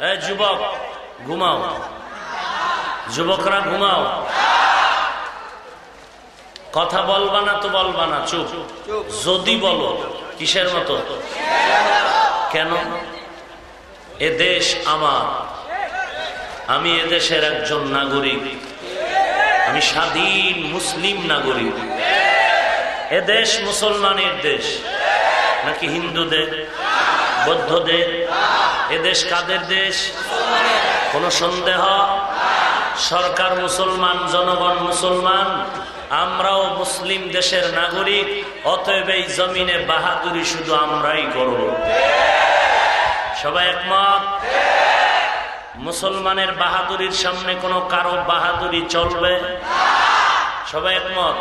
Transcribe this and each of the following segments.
যুবক, ঘুমাও। যুবকরা ঘুমাও। কথা বলবা না তো বলবা না, চুপ। যদি বলো, কিসের মতো? কেন? এ দেশ আমার। আমি এদেশের একজন নাগরিক। আমি স্বাধীন মুসলিম নাগরিক। এ দেশ মুসলমানের দেশ। নাকি হিন্দুদের? বৌদ্ধদের? এ দেশ কাদের দেশ? কোন সন্দেহ? সরকার মুসলমান, জনগণ মুসলমান? আমরাও মুসলিম দেশের নাগরিক, অতএব এই জমিনে বাহাদুরি শুধু আমরাই করব। সবাই একমত? মুসলমানের বাহাদুরির সামনে কোনো কারও বাহাদুরি চলবে? সবাই একমত?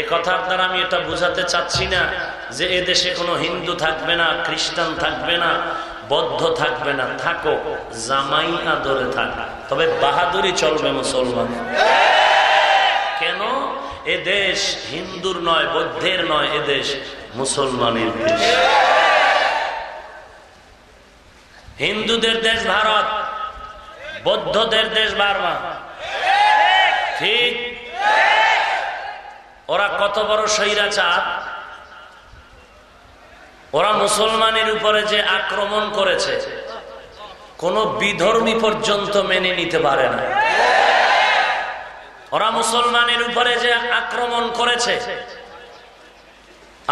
এ কথার দ্বারা আমি এটা বুঝাতে চাচ্ছি না যে এ দেশে কোনো হিন্দু থাকবে না, খ্রিস্টান থাকবে না। বদ্ধ থাকবে না, থাকো জামাই আদরে থাক। তবে বাহাদুরি চলবে মুসলমান। কেন? এ দেশ হিন্দুর নয়, বৌদ্ধের নয়, এ দেশ মুসলমানের দেশ। হিন্দুদের দেশ ভারত, বৌদ্ধদের দেশ বার্মা। ঠিক? ওরা কত বড় স্বৈরাচার? ওরা মুসলমানের উপরে যে আক্রমণ করেছে, কোন বিধর্মী পর্যন্ত মেনে নিতে পারে না। ওরা মুসলমানের উপরে যে আক্রমণ করেছে,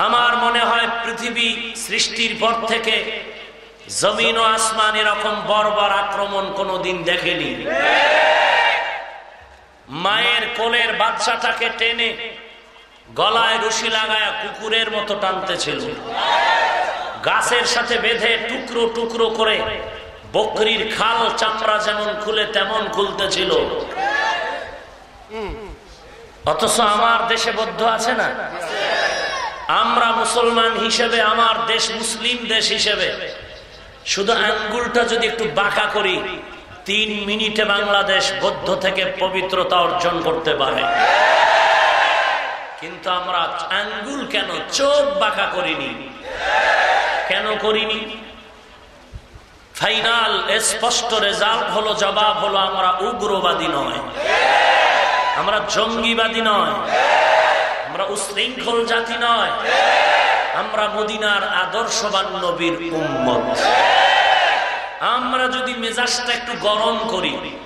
আমার মনে হয় পৃথিবী সৃষ্টির পর থেকে জমিন ও আসমান এরকম বর্বর আক্রমণ কোনোদিন দেখেনি। মায়ের কোলের বাচ্চাটাকে টেনে গলায় রশি লাগায়া কুকুরের মতো টানতেছিল। গাছের সাথে বেঁধে টুকরো টুকরো করে বকরির খাল চামড়া যেমন খুলে তেমন খুলতেছিল। অথচ আমার দেশে বদ্ধ আছে না? আমরা মুসলমান হিসেবে, আমার দেশ মুসলিম দেশ হিসেবে শুধু আঙ্গুলটা যদি একটু বাঁকা করি, তিন মিনিটে বাংলাদেশ বদ্ধ থেকে পবিত্রতা অর্জন করতে পারে। কিন্তু আমরা আঙ্গুল কেন চোখ বাঁকা করিনি? কেন করিনি? ফাইনাল স্পষ্ট রেজাল্ট হলো, জবাব হলো আমরা উগ্রবাদী নয়। আমরা জঙ্গিবাদী নয়। আমরা উশৃঙ্খল জাতি নয়। আমরা মদিনার আদর্শবান নবীর উম্মত। আমরা যদি মেজাজটা একটু গরম করি,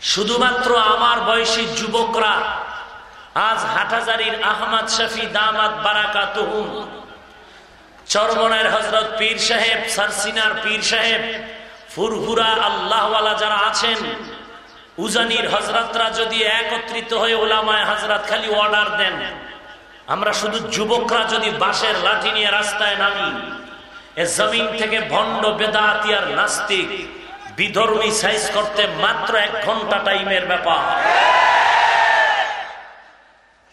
শুধুমাত্র আমার বয়সী যুবকরা আজ হাটাজারির আহমদ শফি দামাত বারাকা তুহুম চরমনের হজরত পীর সাহেব সারসিনার পীর সাহেব, ফুরফুরা আল্লাহওয়ালা যারা আছেন, উজানির হজরতরা যদি একত্রিত হয়ে ওলামায় হজরত খালি অর্ডার দেন, আমরা শুধু যুবকরা যদি বাঁশের লাঠি নিয়ে রাস্তায় নামি, এ জমিন থেকে ভণ্ড বেদাতি আর নাস্তিক, বিধর্মী সাইজ করতে মাত্র এক ঘণ্টা টাইমের ব্যাপার।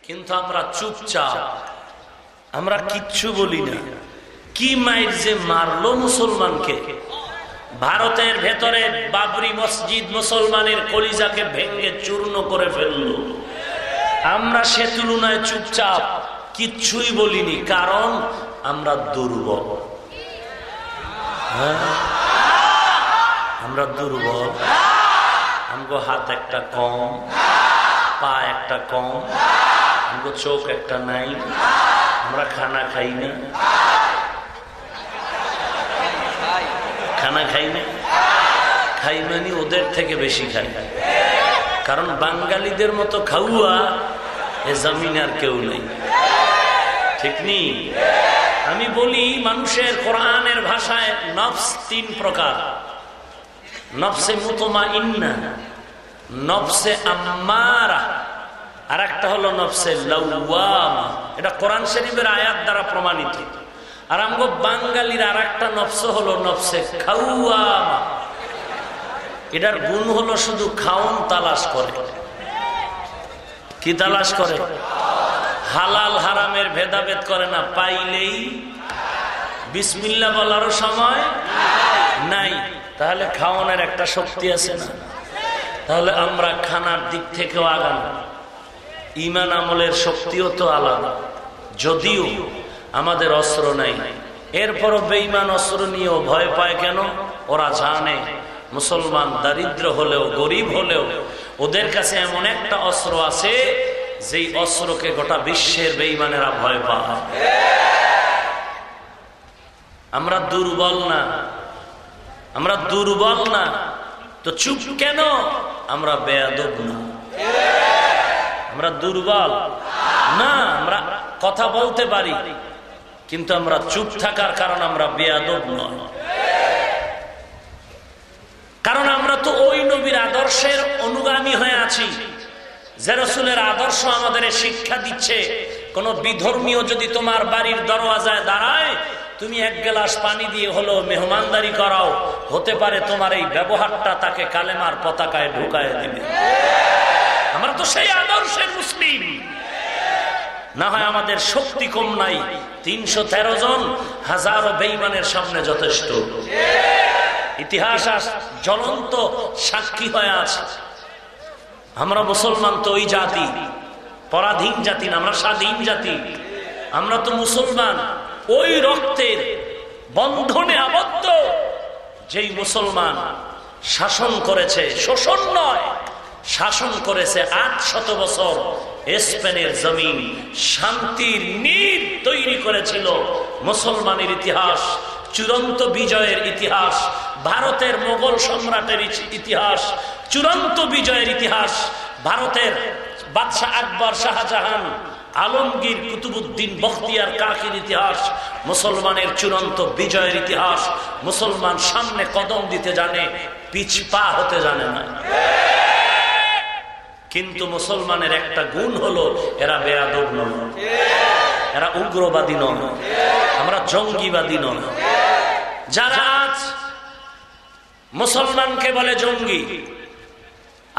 কিন্তু আমরা চুপচাপ। আমরা কিচ্ছু বলি না। কি মায়ের যে মারলো মুসলমানকে। ভারতের ভেতরে বাবরি মসজিদ মুসলমানের কলিজাকে ভেঙ্গে চূর্ণ করে ফেলল। আমরা সে তুলনায় চুপচাপ, কিচ্ছুই বলিনি, কারণ আমরা দুর্বল। হ্যাঁ? আমরা দুর্বল। আমগো হাত একটা কম, পা একটা কম। আমগো চোখ একটা নাই আমরা খানা খাই না খানা খাই না খাই মানে ওদের থেকে বেশি খাই কারণ বাঙালিদের মতো খাওয়া এ জমিন আর কেউ নেই ঠিক নি আমি বলি মানুষের কোরআনের ভাষায় নফস তিন প্রকার নফসে মুতমা ইন্না নফসে আম্মারা আর একটা হলো নফসে লাউয়ামা এটা কোরআন শরীফের আয়াত দ্বারা প্রমাণিত। আর আমগো বাঙালির আর একটা নফস হলো নফসে খাউয়ামা এটার গুণ হলো শুধু খাউন তালাশ করে। কি তালাশ করে? হালাল হারামের ভেদাভেদ করে না, পাইলেই। বিসমিল্লা বলারও সময় নাই। তাহলে খাওয়ানোর একটা শক্তি আছে না? তাহলে আমরা খানার দিক থেকেও আগাম ইমান আমলের শক্তিও তো আলাদা। যদিও আমাদের অস্ত্র নাই। এরপরও বেইমান অস্ত্র নিয়েও ভয় পায় কেন? ওরা জানে, মুসলমান দারিদ্র হলেও, গরিব হলেও, ওদের কাছে এমন একটা অস্ত্র আছে, যেই অস্ত্রকে গোটা বিশ্বের বেইমানেরা ভয় পায়। আমরা দুর্বল না। আমরা দুর্বল না। তো চুপ কেন? আমরা বেয়াদব না। আমরা দুর্বল। না, আমরা কথা বলতে পারি, কিন্তু আমরা চুপ থাকার কারণ আমরা বেয়াদব নয়। কারণ আমরা তো ওই নবীর আদর্শের অনুগামী হয়ে আছি, যে রসুলের আদর্শ আমাদের শিক্ষা দিচ্ছে, কোন বিধর্মীয় যদি তোমার বাড়ির দরওয়াজায় দাঁড়ায় তুমি এক গ্লাস পানি দিয়ে হলো মেহমানদারি করাও, হতে পারে তোমার এই ব্যবহারটা তাকে কালেমার পতাকায় ঢুকায় দিবে। আমরা তো সেই আদর্শের মুসলিম। না হয় আমাদের শক্তি কম নাই, তিনশো তেরো জন হাজারো বেইমানের সামনে যথেষ্ট। ইতিহাস জ্বলন্ত সাক্ষী হয়ে আছে। আমরা মুসলমান তো ওই জাতি, পরাধীন জাতি না, আমরা স্বাধীন জাতি। আমরা তো মুসলমান। ওই রক্তের বন্ধনে আবদ্ধ যেই মুসলমান শাসন করেছে, শোষণ নয়, শাসন করেছে আট শত বছর স্পেনের জমিন, শান্তির নীর তৈরি করেছিল মুসলমানের ইতিহাস, চূড়ান্ত বিজয়ের ইতিহাস, ভারতের মোগল সম্রাটের ইতিহাস, চূড়ান্ত বিজয়ের ইতিহাস, ভারতের বাদশাহ আকবর শাহজাহান আলমগীর কুতুবুদ্দিন বখতিয়ার কাকির ইতিহাস, মুসলমানের চূড়ান্ত বিজয়ের ইতিহাস, মুসলমান সামনে কদম দিতে জানে, পিছপা হতে জানে না। কিন্তু মুসলমানের একটা গুণ হলো, এরা বেয়াদব নয় এরা উগ্রবাদী নয় আমরা জঙ্গিবাদী নয় যারা আজ মুসলমানকে বলে জঙ্গি,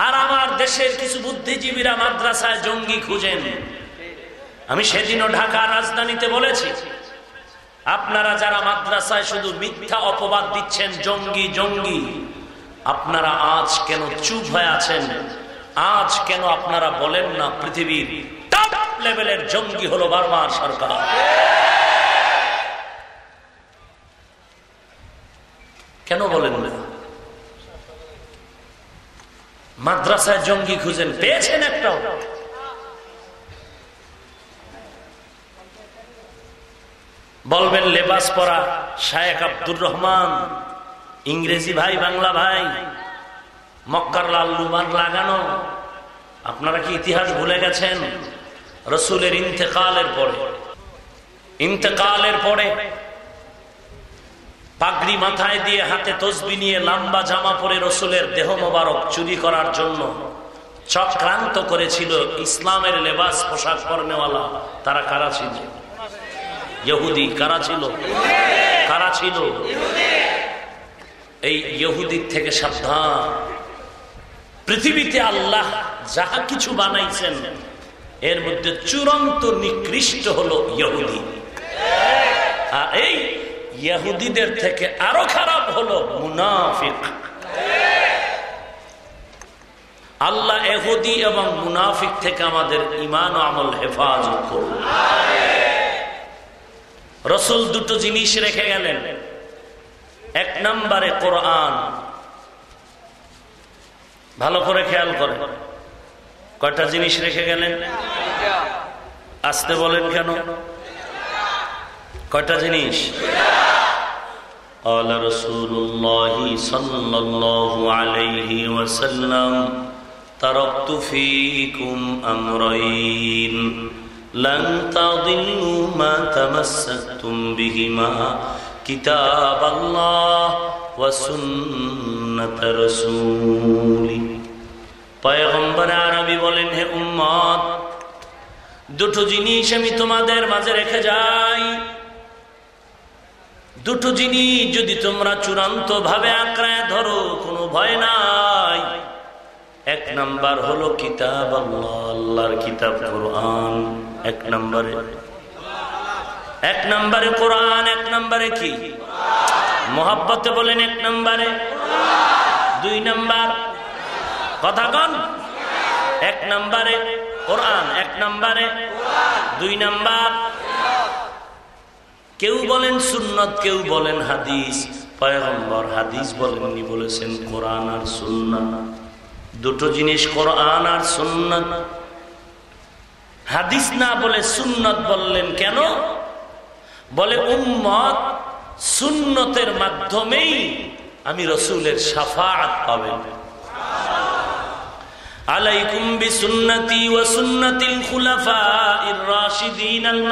আর আমার দেশের কিছু বুদ্ধিজীবীরা মাদ্রাসায় জঙ্গি খুঁজেন আমি সেদিনও ঢাকা রাজধানীতে বলেছি, আপনারা যারা মাদ্রাসায় শুধু মিথ্যা অপবাদ দিচ্ছেন, জঙ্গি জঙ্গি, আপনারা আজ কেন চুপ হয়ে আছেন? আজ কেন আপনারা বলেন না পৃথিবীর লেভেলের জঙ্গি হলো বারবার সরকার? কেন বলেন না? মাদ্রাসায় জঙ্গি খুঁজেন, পেয়েছেন একটাও? বলবেন লেবাস পরা শায়েক আব্দুর রহমান, ইংরেজি ভাই, বাংলা ভাই, মক্কার লাল লুমান লাগানো। আপনারা কি ইতিহাস ভুলে গেছেন? রসুলের ইন্তেকালের পরে। ইন্তেকালের পরে পাগড়ি মাথায় দিয়ে হাতে তসবি নিয়ে লম্বা জামা পরে রসুলের দেহ মোবারক চুরি করার জন্য চক্রান্ত করেছিল ইসলামের লেবাস পোশাক পরনেওয়ালা তারা কারা ছিল ইহুদি কারা ছিল? কারা ছিল? এই ইহুদির থেকে সাবধান। পৃথিবীতে আল্লাহ যাহা কিছু বানাইছেন, এর মধ্যে চূড়ান্ত নিকৃষ্ট হলো ইহুদি। আর এই ইহুদিদের থেকে আরও খারাপ হলো মুনাফিক। আল্লাহ এহুদি এবং মুনাফিক থেকে আমাদের ইমান আমল হেফাজত করুন। রসুল দুটো জিনিস রেখে গেলেন এক নম্বরে কোরআন ভালো করে খেয়াল করে কয়টা জিনিস রেখে গেলেন আসতে বলেন কেন কয়টা জিনিস قال رسول الله صلى الله عليه وسلم تركت فيكم أمرين لن تضلوا ما تمسكتم بهما كتاب الله وسنة رسولي পয়গম্বর আরবি বলেন হে উম্মত দুটো জিনিস আমি তোমাদের মাঝে রেখে যাই দুটো জিনিস যদি তোমরা চূড়ান্ত ভাবে আঁকড়ায় ধরো কোনো ভয় নাই এক নাম্বার হলো কিতাব আল্লাহ, আল্লাহর কিতাব কোরআন। এক নম্বরে। এক নম্বরে কোরআন, এক নম্বরে কি? মোহাব্বতে বলেন এক নম্বরে। দুই নম্বর। কথা কন। এক নম্বরে কোরআন, এক নম্বরে। দুই নম্বর। কেউ বলেন সুন্নত, কেউ বলেন হাদিস। পয়গম্বর হাদিস বলেননি, বলেছেন কোরআন আর সুন্নাত। দুটো জিনিস কোরআন আর সুন্নত। হাদিস না বলে সুন্নত বললেন কেন? বলে, উম্মত সুন্নতের মাধ্যমেই আমি রসুলের সাফাত পাবেন। আলাইকুম বিসুন্নতি ওয়া সুন্নাতিল খুলাফাইর রাশিদিন আল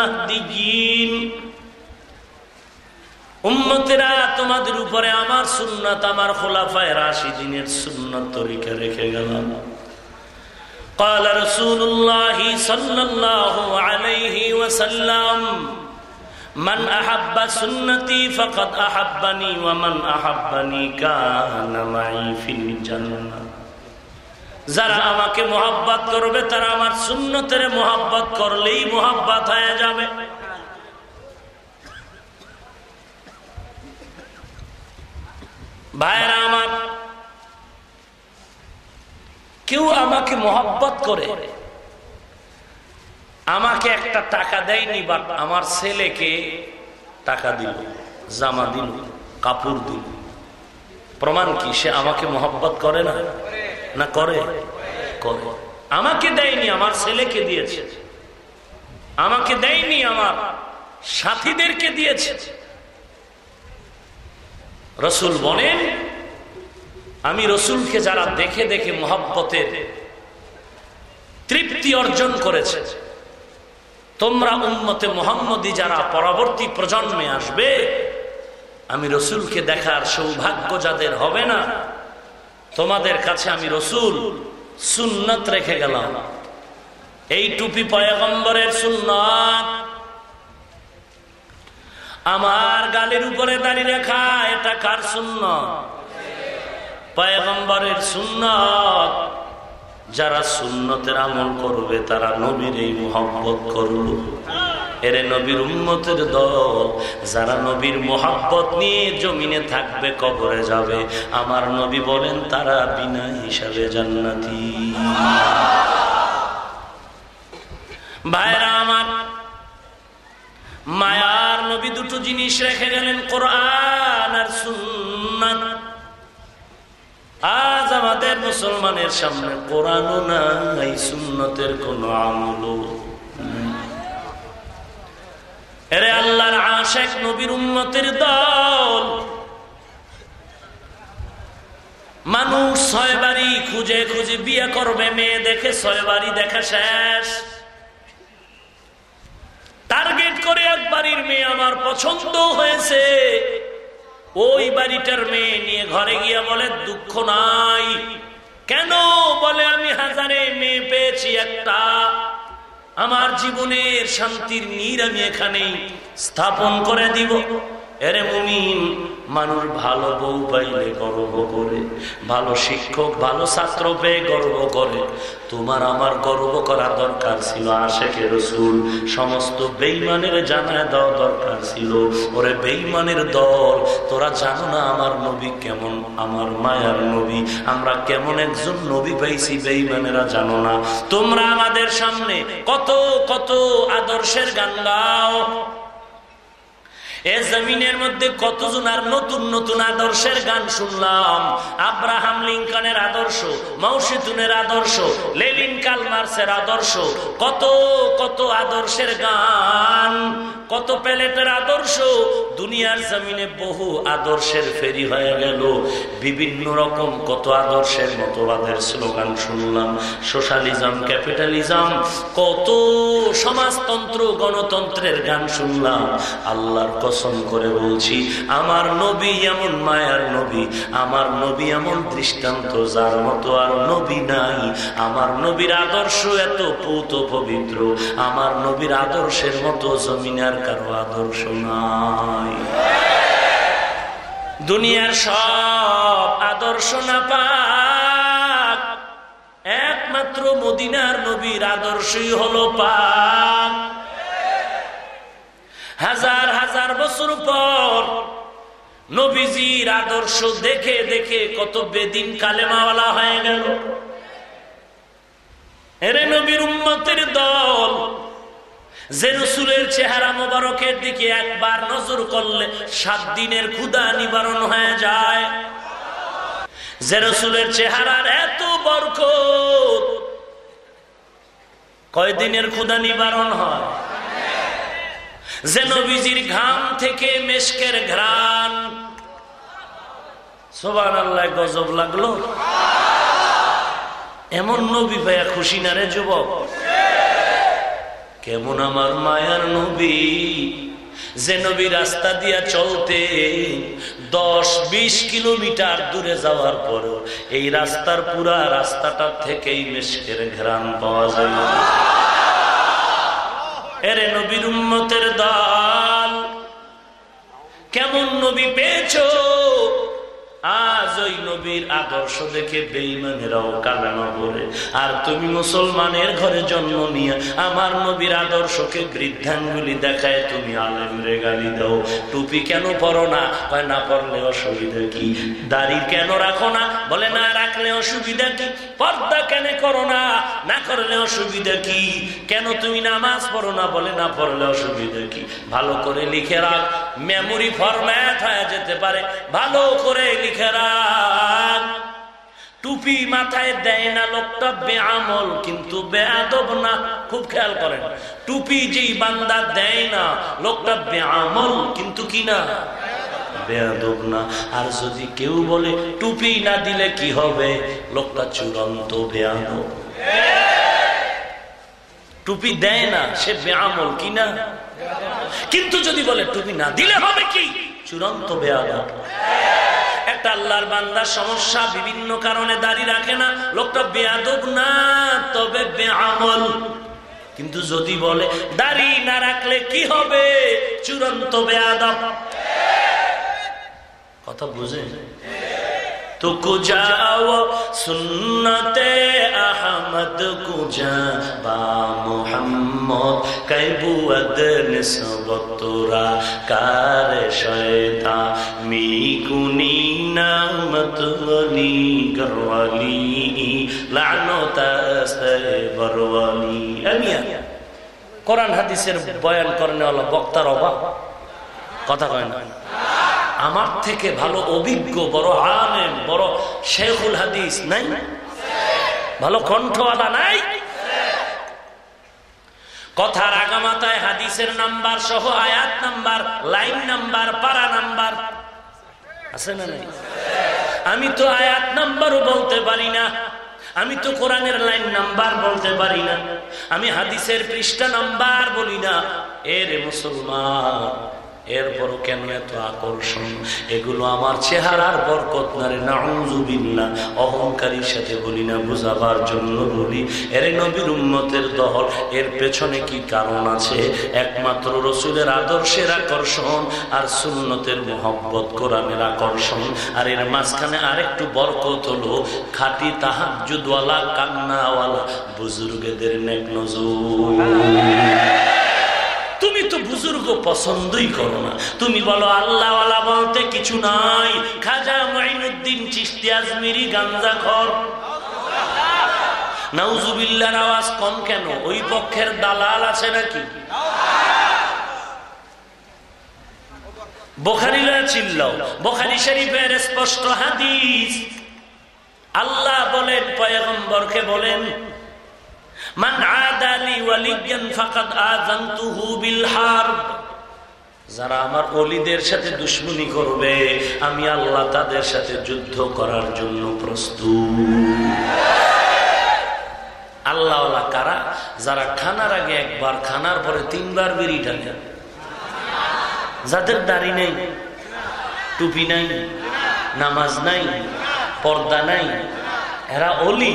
উম্মতেরা তোমাদের উপরে আমার সুন্নত আমার খোলাফায় রাশিদিনের সুন্নত তরিকা রেখে গেলাম قال رسول الله صلى الله عليه وسلم من أحب سنتي فقد أحبني ومن أحبني كان معي في الجنة যারা আমাকে মোহাব্বত করবে তারা আমার সুন্নতের মোহাব্বত করলেই মোহাব্বত হয়ে যাবে ভাইরা আমার, কেউ আমাকে মোহাব্বত করে, আমাকে একটা টাকা দেয়নি বাট আমার ছেলেকে টাকা দিল, জামা দিল, কাপড় দিল। প্রমাণ কি, সে আমাকে মোহাব্বত করে না? না করে? করে। আমাকে দেয়নি, আমার ছেলেকে দিয়েছে। আমাকে দেয়নি, আমার সাথীদেরকে দিয়েছে। রসুল বলেন, আমি রসুলকে যারা দেখে দেখে মোহাব্বতের তৃপ্তি অর্জন করেছে, তোমরা উন্মতে মোহাম্মদী যারা পরবর্তী প্রজন্মে আসবে, আমি রসুলকে দেখার সৌভাগ্য যাদের হবে না, তোমাদের কাছে আমি রসুল সুন্নত রেখে গেলাম। এই টুপি পয়গম্বরের সুন্নত আমার গালের উপরে দাঁড়িয়ে রেখা, এটা কার শূন্য পয়গম্বরের সুন্নত। যারা সুন্নতের আমল করবে, তারা নবীর এই মোহাম্মত করল এরে নবীর উন্মতের দল, যারা নবীর মোহাব্বত নিয়ে জমিনে থাকবে, কবরে যাবে। আমার নবী বলেন, তারা বিনা হিসাবে জান্নাতি। ভাইরা আমার মায়ার নবী দুটো জিনিস রেখে গেলেন, কোরআন আর সুন্নাত। আজ আমাদের মুসলমানের সামনে কোরআনও নাই, সুন্নতের কোন আমল এরে আল্লাহর নবীর উন্নতির দল। মানুষ ছয় খুঁজে খুঁজে বিয়ে করবে, মেয়ে দেখে ছয় বাড়ি দেখা শেষ। টার্গেট করে এক বাড়ির মেয়ে আমার পছন্দ হয়েছে। ওই বাড়িটার মেয়ে নিয়ে ঘরে গিয়া বলে, দুঃখ নাই। কেন? বলে, আমি হাজারে মেয়ে পেয়েছি একটা। আমার জীবনের শান্তির নীর আমি এখানে স্থাপন করে দিব। মানুষ ভালো বউ পাইলে গর্ব করে, ভালো শিক্ষক, ভালো ছাত্র পেয়ে গর্ব করে। তোমার আমার গর্ব করা দরকার ছিল আশেখের রসুল। সমস্ত বেইমানের জানায় দেওয়া দরকার ছিল। ওরে বেইমানের দল, তোরা জানো না আমার নবী কেমন, আমার মায়ার নবী। আমরা কেমন একজন নবী পাইছি বেইমানেরা জানো না। তোমরা আমাদের সামনে কত কত আদর্শের গান গাও। এ জমিনের মধ্যে কতজন আর নতুন নতুন আদর্শের গান শুনলাম? আব্রাহাম লিঙ্কনের আদর্শ, মৌসিতুনের আদর্শ, লেলিন কালমার্সের আদর্শ, কত কত আদর্শের গান, কত প্যালেটের আদর্শ। দুনিয়ার জমিনে বহু আদর্শের ফেরি হয়ে গেল। বিভিন্ন রকম কত আদর্শের মতবাদের স্লোগান শুনলাম। সোশ্যালিজম, ক্যাপিটালিজম, কত সমাজতন্ত্র, গণতন্ত্রের গান শুনলাম। আল্লাহর কসম করে বলছি, আমার নবী এমন মায়ার নবী, আমার নবী এমন দৃষ্টান্ত, যার মতো আর নবী নাই। আমার নবীর আদর্শ এত পৌত পবিত্র, আমার নবীর আদর্শের মতো জমিনার কারও আদর্শ নাই। দুনিয়ার সব আদর্শ না পাক একমাত্র মদিনার নবীর আদর্শই হলো পাক। হাজার হাজার বছর পর নবীজির আদর্শ দেখে দেখে কত বেদিন কালেমাওয়ালা হয়ে গেল। এরে নবীর উম্মতের দল, যে রসুলের চেহারা মোবারকের দিকে একবার নজর করলে সাত দিনের ক্ষুদা নিবারণ হয়ে যায়। যে রসুলের চেহারার এত বরকত, কয়দিনের ক্ষুদা নিবারণ হয়? যে নবীজির ঘাম থেকে মেশকের ঘ্রাণ। সোবান আল্লাহ গজব লাগল? এমন নবী ভাইয়া খুশি না রে যুবক? কেমন আমার মায়ার নবী? যে নবী রাস্তা দিয়া চলতে দশ বিশ কিলোমিটার দূরে যাওয়ার পর এই রাস্তার পুরা রাস্তাটা থেকেই মেশকের ঘ্রাণ পাওয়া যায়। এরে নবীর উন্মতের দাল। কেমন নবী পেয়েছ? আজ ওই নবীর আদর্শ দেখে বেইমানেরাও কালামা বলে আর তুমি মুসলমানের ঘরে জন্ম নিয়ে আমার নবীর আদর্শকে বৃদ্ধাঙ্গুলি দেখায় তুমি আলেম রে গালি দাও। টুপি কেন পরো না? কয়, না পরলে অসুবিধা কি? দাড়ি কেন রাখো না? বলে, না রাখলে অসুবিধা কি? পর্দা কেন করো না? না করলে অসুবিধা কি? কেন তুমি নামাজ পড়ো না? বলে, না পড়লে অসুবিধা কি? ভালো করে লিখে রাখ। মেমোরি ফরম্যাট হয়ে যেতে পারে। ভালো করে লিখে রাখ টুপি মাথায় দেয় না লোকটা, বেআমল, কিন্তু বেআদব না। খুব খেয়াল করেন, টুপি যেই বান্দা দেয় না, লোকটা বেআমল, কিন্তু কি না? বেয়াদব না। আর যদি কেউ বলে, টুপি না দিলে কি হবে? লোকটা চূড়ান্ত বেয়াদব টুপি দেয় না, সে বেআমল, কি না? কিন্তু যদি বলে, টুপি না দিলে হবে কি? চূড়ান্ত বেয়াদব। একটা আল্লাহর বান্দার সমস্যা, বিভিন্ন কারণে দাঁড়িয়ে রাখে না। লোকটা বেয়াদব না, তবে বেআমল। কিন্তু যদি বলে, দাড়ি না রাখলে কি হবে? চূড়ান্ত বেয়াদব। কথা বুঝে তো কুজাও সুন্নতে আহমদ কুজা বা মোহাম্মদ কাইবুয়াদ নিসবতুরা কার শয়তা মি কুনি নামত ওলি গরওয়ালি লানতাস্তে বরওয়ালি আমিয়া কোরআন হাদিসের বয়ান করেন বক্তার অভাব কথা কয় না আমার থেকে ভালো অভিজ্ঞ, বড় আলেম, বড় শেখুল হাদিস নাই? ভালো কণ্ঠওয়ালা নাই? কথার আগামাতায় হাদিসের নাম্বার সহ আয়াত নাম্বার, লাইন নাম্বার পারা নাম্বার। আছে না নাই? আমি তো আয়াত নাম্বারও বলতে পারি না। আমি তো কোরআনের লাইন নাম্বার বলতে পারি না। আমি হাদিসের পৃষ্ঠা নাম্বার বলি না। এর মুসলমান। এরপরও কেন এত আকর্ষণ? এগুলো আমার চেহারার বরকত নারে নাউজুবিল্লা অহংকারীর সাথে বলি না, বুঝাবার জন্য বলি, এর নবীর উন্মতের দল এর পেছনে কি কারণ আছে? একমাত্র রসুলের আদর্শের আকর্ষণ আর সুন্নতের মোহব্বত, কোরআনের আকর্ষণ। আর এর মাঝখানে আরেকটু বরকত হলো, খাটি তাহাজুদওয়ালা কান্নাওয়ালা, বুজুর্গদের নেক নজর। বুজুর্গ পছন্দই করো না। তুমি বলো, আল্লাহওয়ালা বলতে কিছু নাই। খাজা মাইনুদ্দিন চিস্তি আজমিরি গাঞ্জা খর। নাউজুবিল্লার আওয়াজ কম কেন? ওই পক্ষের দালাল আছে নাকি? বোখারি চিল্লাও। বোখারি শরীফের স্পষ্ট হাদিস। আল্লাহ বলেন, পয়গম্বরকে বলেন যারা আমার অলিদের সাথে দুশ্মনী করবে, আমি আল্লাহ তাদের সাথে যুদ্ধ করার জন্য প্রস্তুত। আল্লাহ কারা? যারা খানার আগে একবার, খানার পরে তিনবার বিড়ি টানে যাদের দাড়ি নেই, টুপি নাই, নামাজ নাই, পর্দা নাই, এরা অলি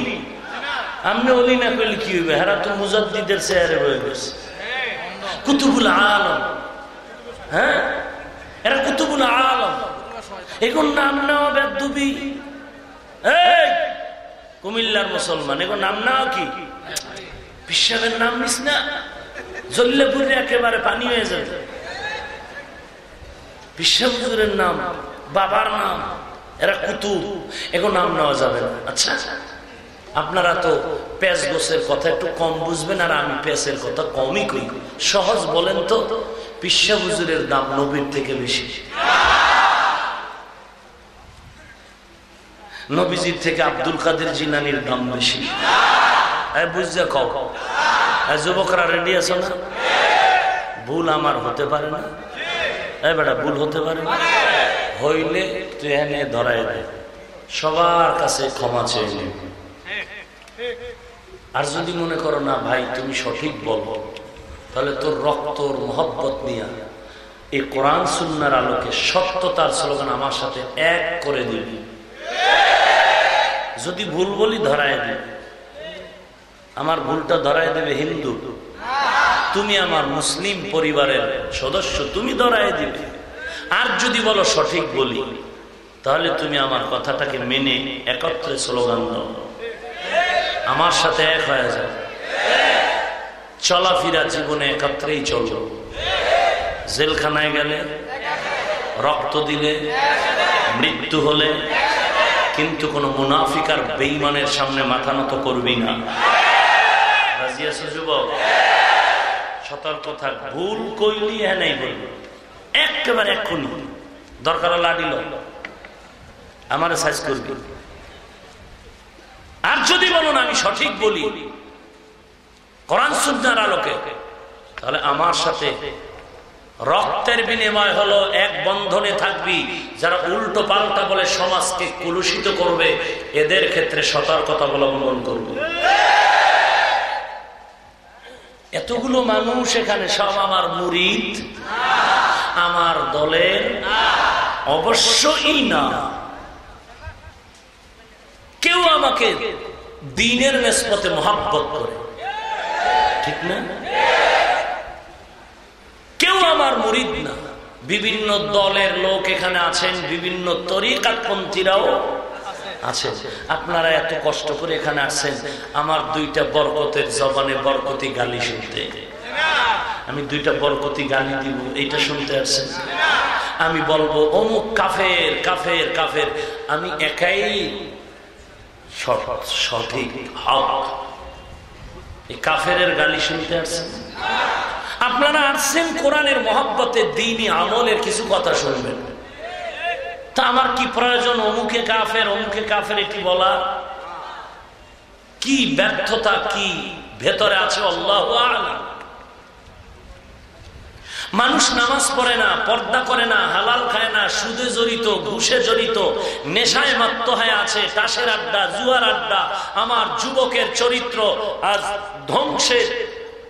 আমনে অলি না করলে কি হইবে? হেরা তো মুজাদ্দিদের চেয়ারে রয়ে গেছে। কুতুবুল আলম। হ্যাঁ? এরা কুতুবুল আলম। এগুন নাম নেওয়া বেদুবি। কুমিল্লার মুসলমান। এগুলো নাম নেওয়া কি? বিশ্বাসের নাম নিস না। জল্লে পুরে একেবারে পানি হয়ে যাবে। বিশ্বাসের নাম, বাবার নাম। এরা কুতুব। এগুলো নাম নেওয়া যাবে না। আচ্ছা? আপনারা তো প্যাঁচ গোসের কথা একটু কম বুঝবেন, আর আমি প্যাঁচের কথা কমই কই। সহজ বলেন তো হুজুরের দাম নবীর থেকে বেশি। নবীজির থেকে আব্দুল কাদের জিনানির দাম বেশি। বুঝছে কও। যুবকরা রেডি আছো না? ভুল আমার হতে পারে না। এই বেটা, ভুল হতে পারে। না হইলে এনে ধরাই দে সবার কাছে ক্ষমা চেয়ে নি আর যদি মনে করো না, ভাই, তুমি সঠিক বলো তাহলে তোর রক্তর মহব্বত নিয়ে এই কোরআন সুন্নার আলোকে সত্যতার স্লোগান আমার সাথে এক করে দিবি। যদি ভুল বলি ধরায় দিবি। আমার ভুলটা ধরায় দেবে হিন্দু। তুমি আমার মুসলিম পরিবারের সদস্য, তুমি ধরায় দিবে। আর যদি বলো সঠিক বলি, তাহলে তুমি আমার কথাটাকে মেনে একত্রে স্লোগান দাও। আমার সাথে এক হয়ে যাও চলাফেরা জীবনে একাত্রেই চলব। জেলখানায় গেলে, রক্ত দিলে, মৃত্যু হলে, কিন্তু কোনো মুনাফিকার বেইমানের সামনে মাথা নত করবি না। যুবক? সতর্ক থাক। ভুল কইলি হ্যাঁ নাই বলব। একেবারে এক্ষুনি। দরকার লাডিল আমার সাইজ করবি। আর যদি বলো না আমি সঠিক বলি, কোরআন সুন্নার আলোকে, তাহলে আমার সাথে রক্তের বিনিময় হলো এক বন্ধনে থাকবি, যারা উল্টো পাল্টা বলে সমাজকে কলুষিত করবে, এদের ক্ষেত্রে সতর্কতা অবলম্বন করবে। এতগুলো মানুষ এখানে, সব আমার মুরিদ, আমার দলের, অবশ্যই না। কেউ আমাকে দিনের নেসপথে মহাব্বত করে। ঠিক না? কেউ আমার মুরিদ না। বিভিন্ন দলের লোক এখানে আছেন, বিভিন্ন তরিকাতপন্থীরাও আছে আপনারা এত কষ্ট করে এখানে আসছেন, আমার দুইটা বরকতের জবানে বরকতি গালি শুনতে। আমি দুইটা বরকতি গালি দিব, এইটা শুনতে আসছেন? আমি বলব, অমুক কাফের কাফের কাফের। আমি একাই সঠিক হক। এই কাফের গালি শুনতে আসছেন? আপনারা আসছেন কোরআনের মহাব্বতে দিনই আমলের কিছু কথা শুনবেন। তা আমার কি প্রয়োজন? অমুকে কাফের অমুকে কাফের, এটি বলা। কি ব্যর্থতা, কি ভেতরে আছে? আল্লাহ মানুষ নামাজ পড়ে না, পর্দা করে না, হালাল খায় না, সুদে জড়িত, ঘুষে জড়িত, নেশায় মাত্ত হয়ে আছে, তাসের আড্ডা, জুয়ার আড্ডা, আমার যুবকের চরিত্র আজ ধ্বংসের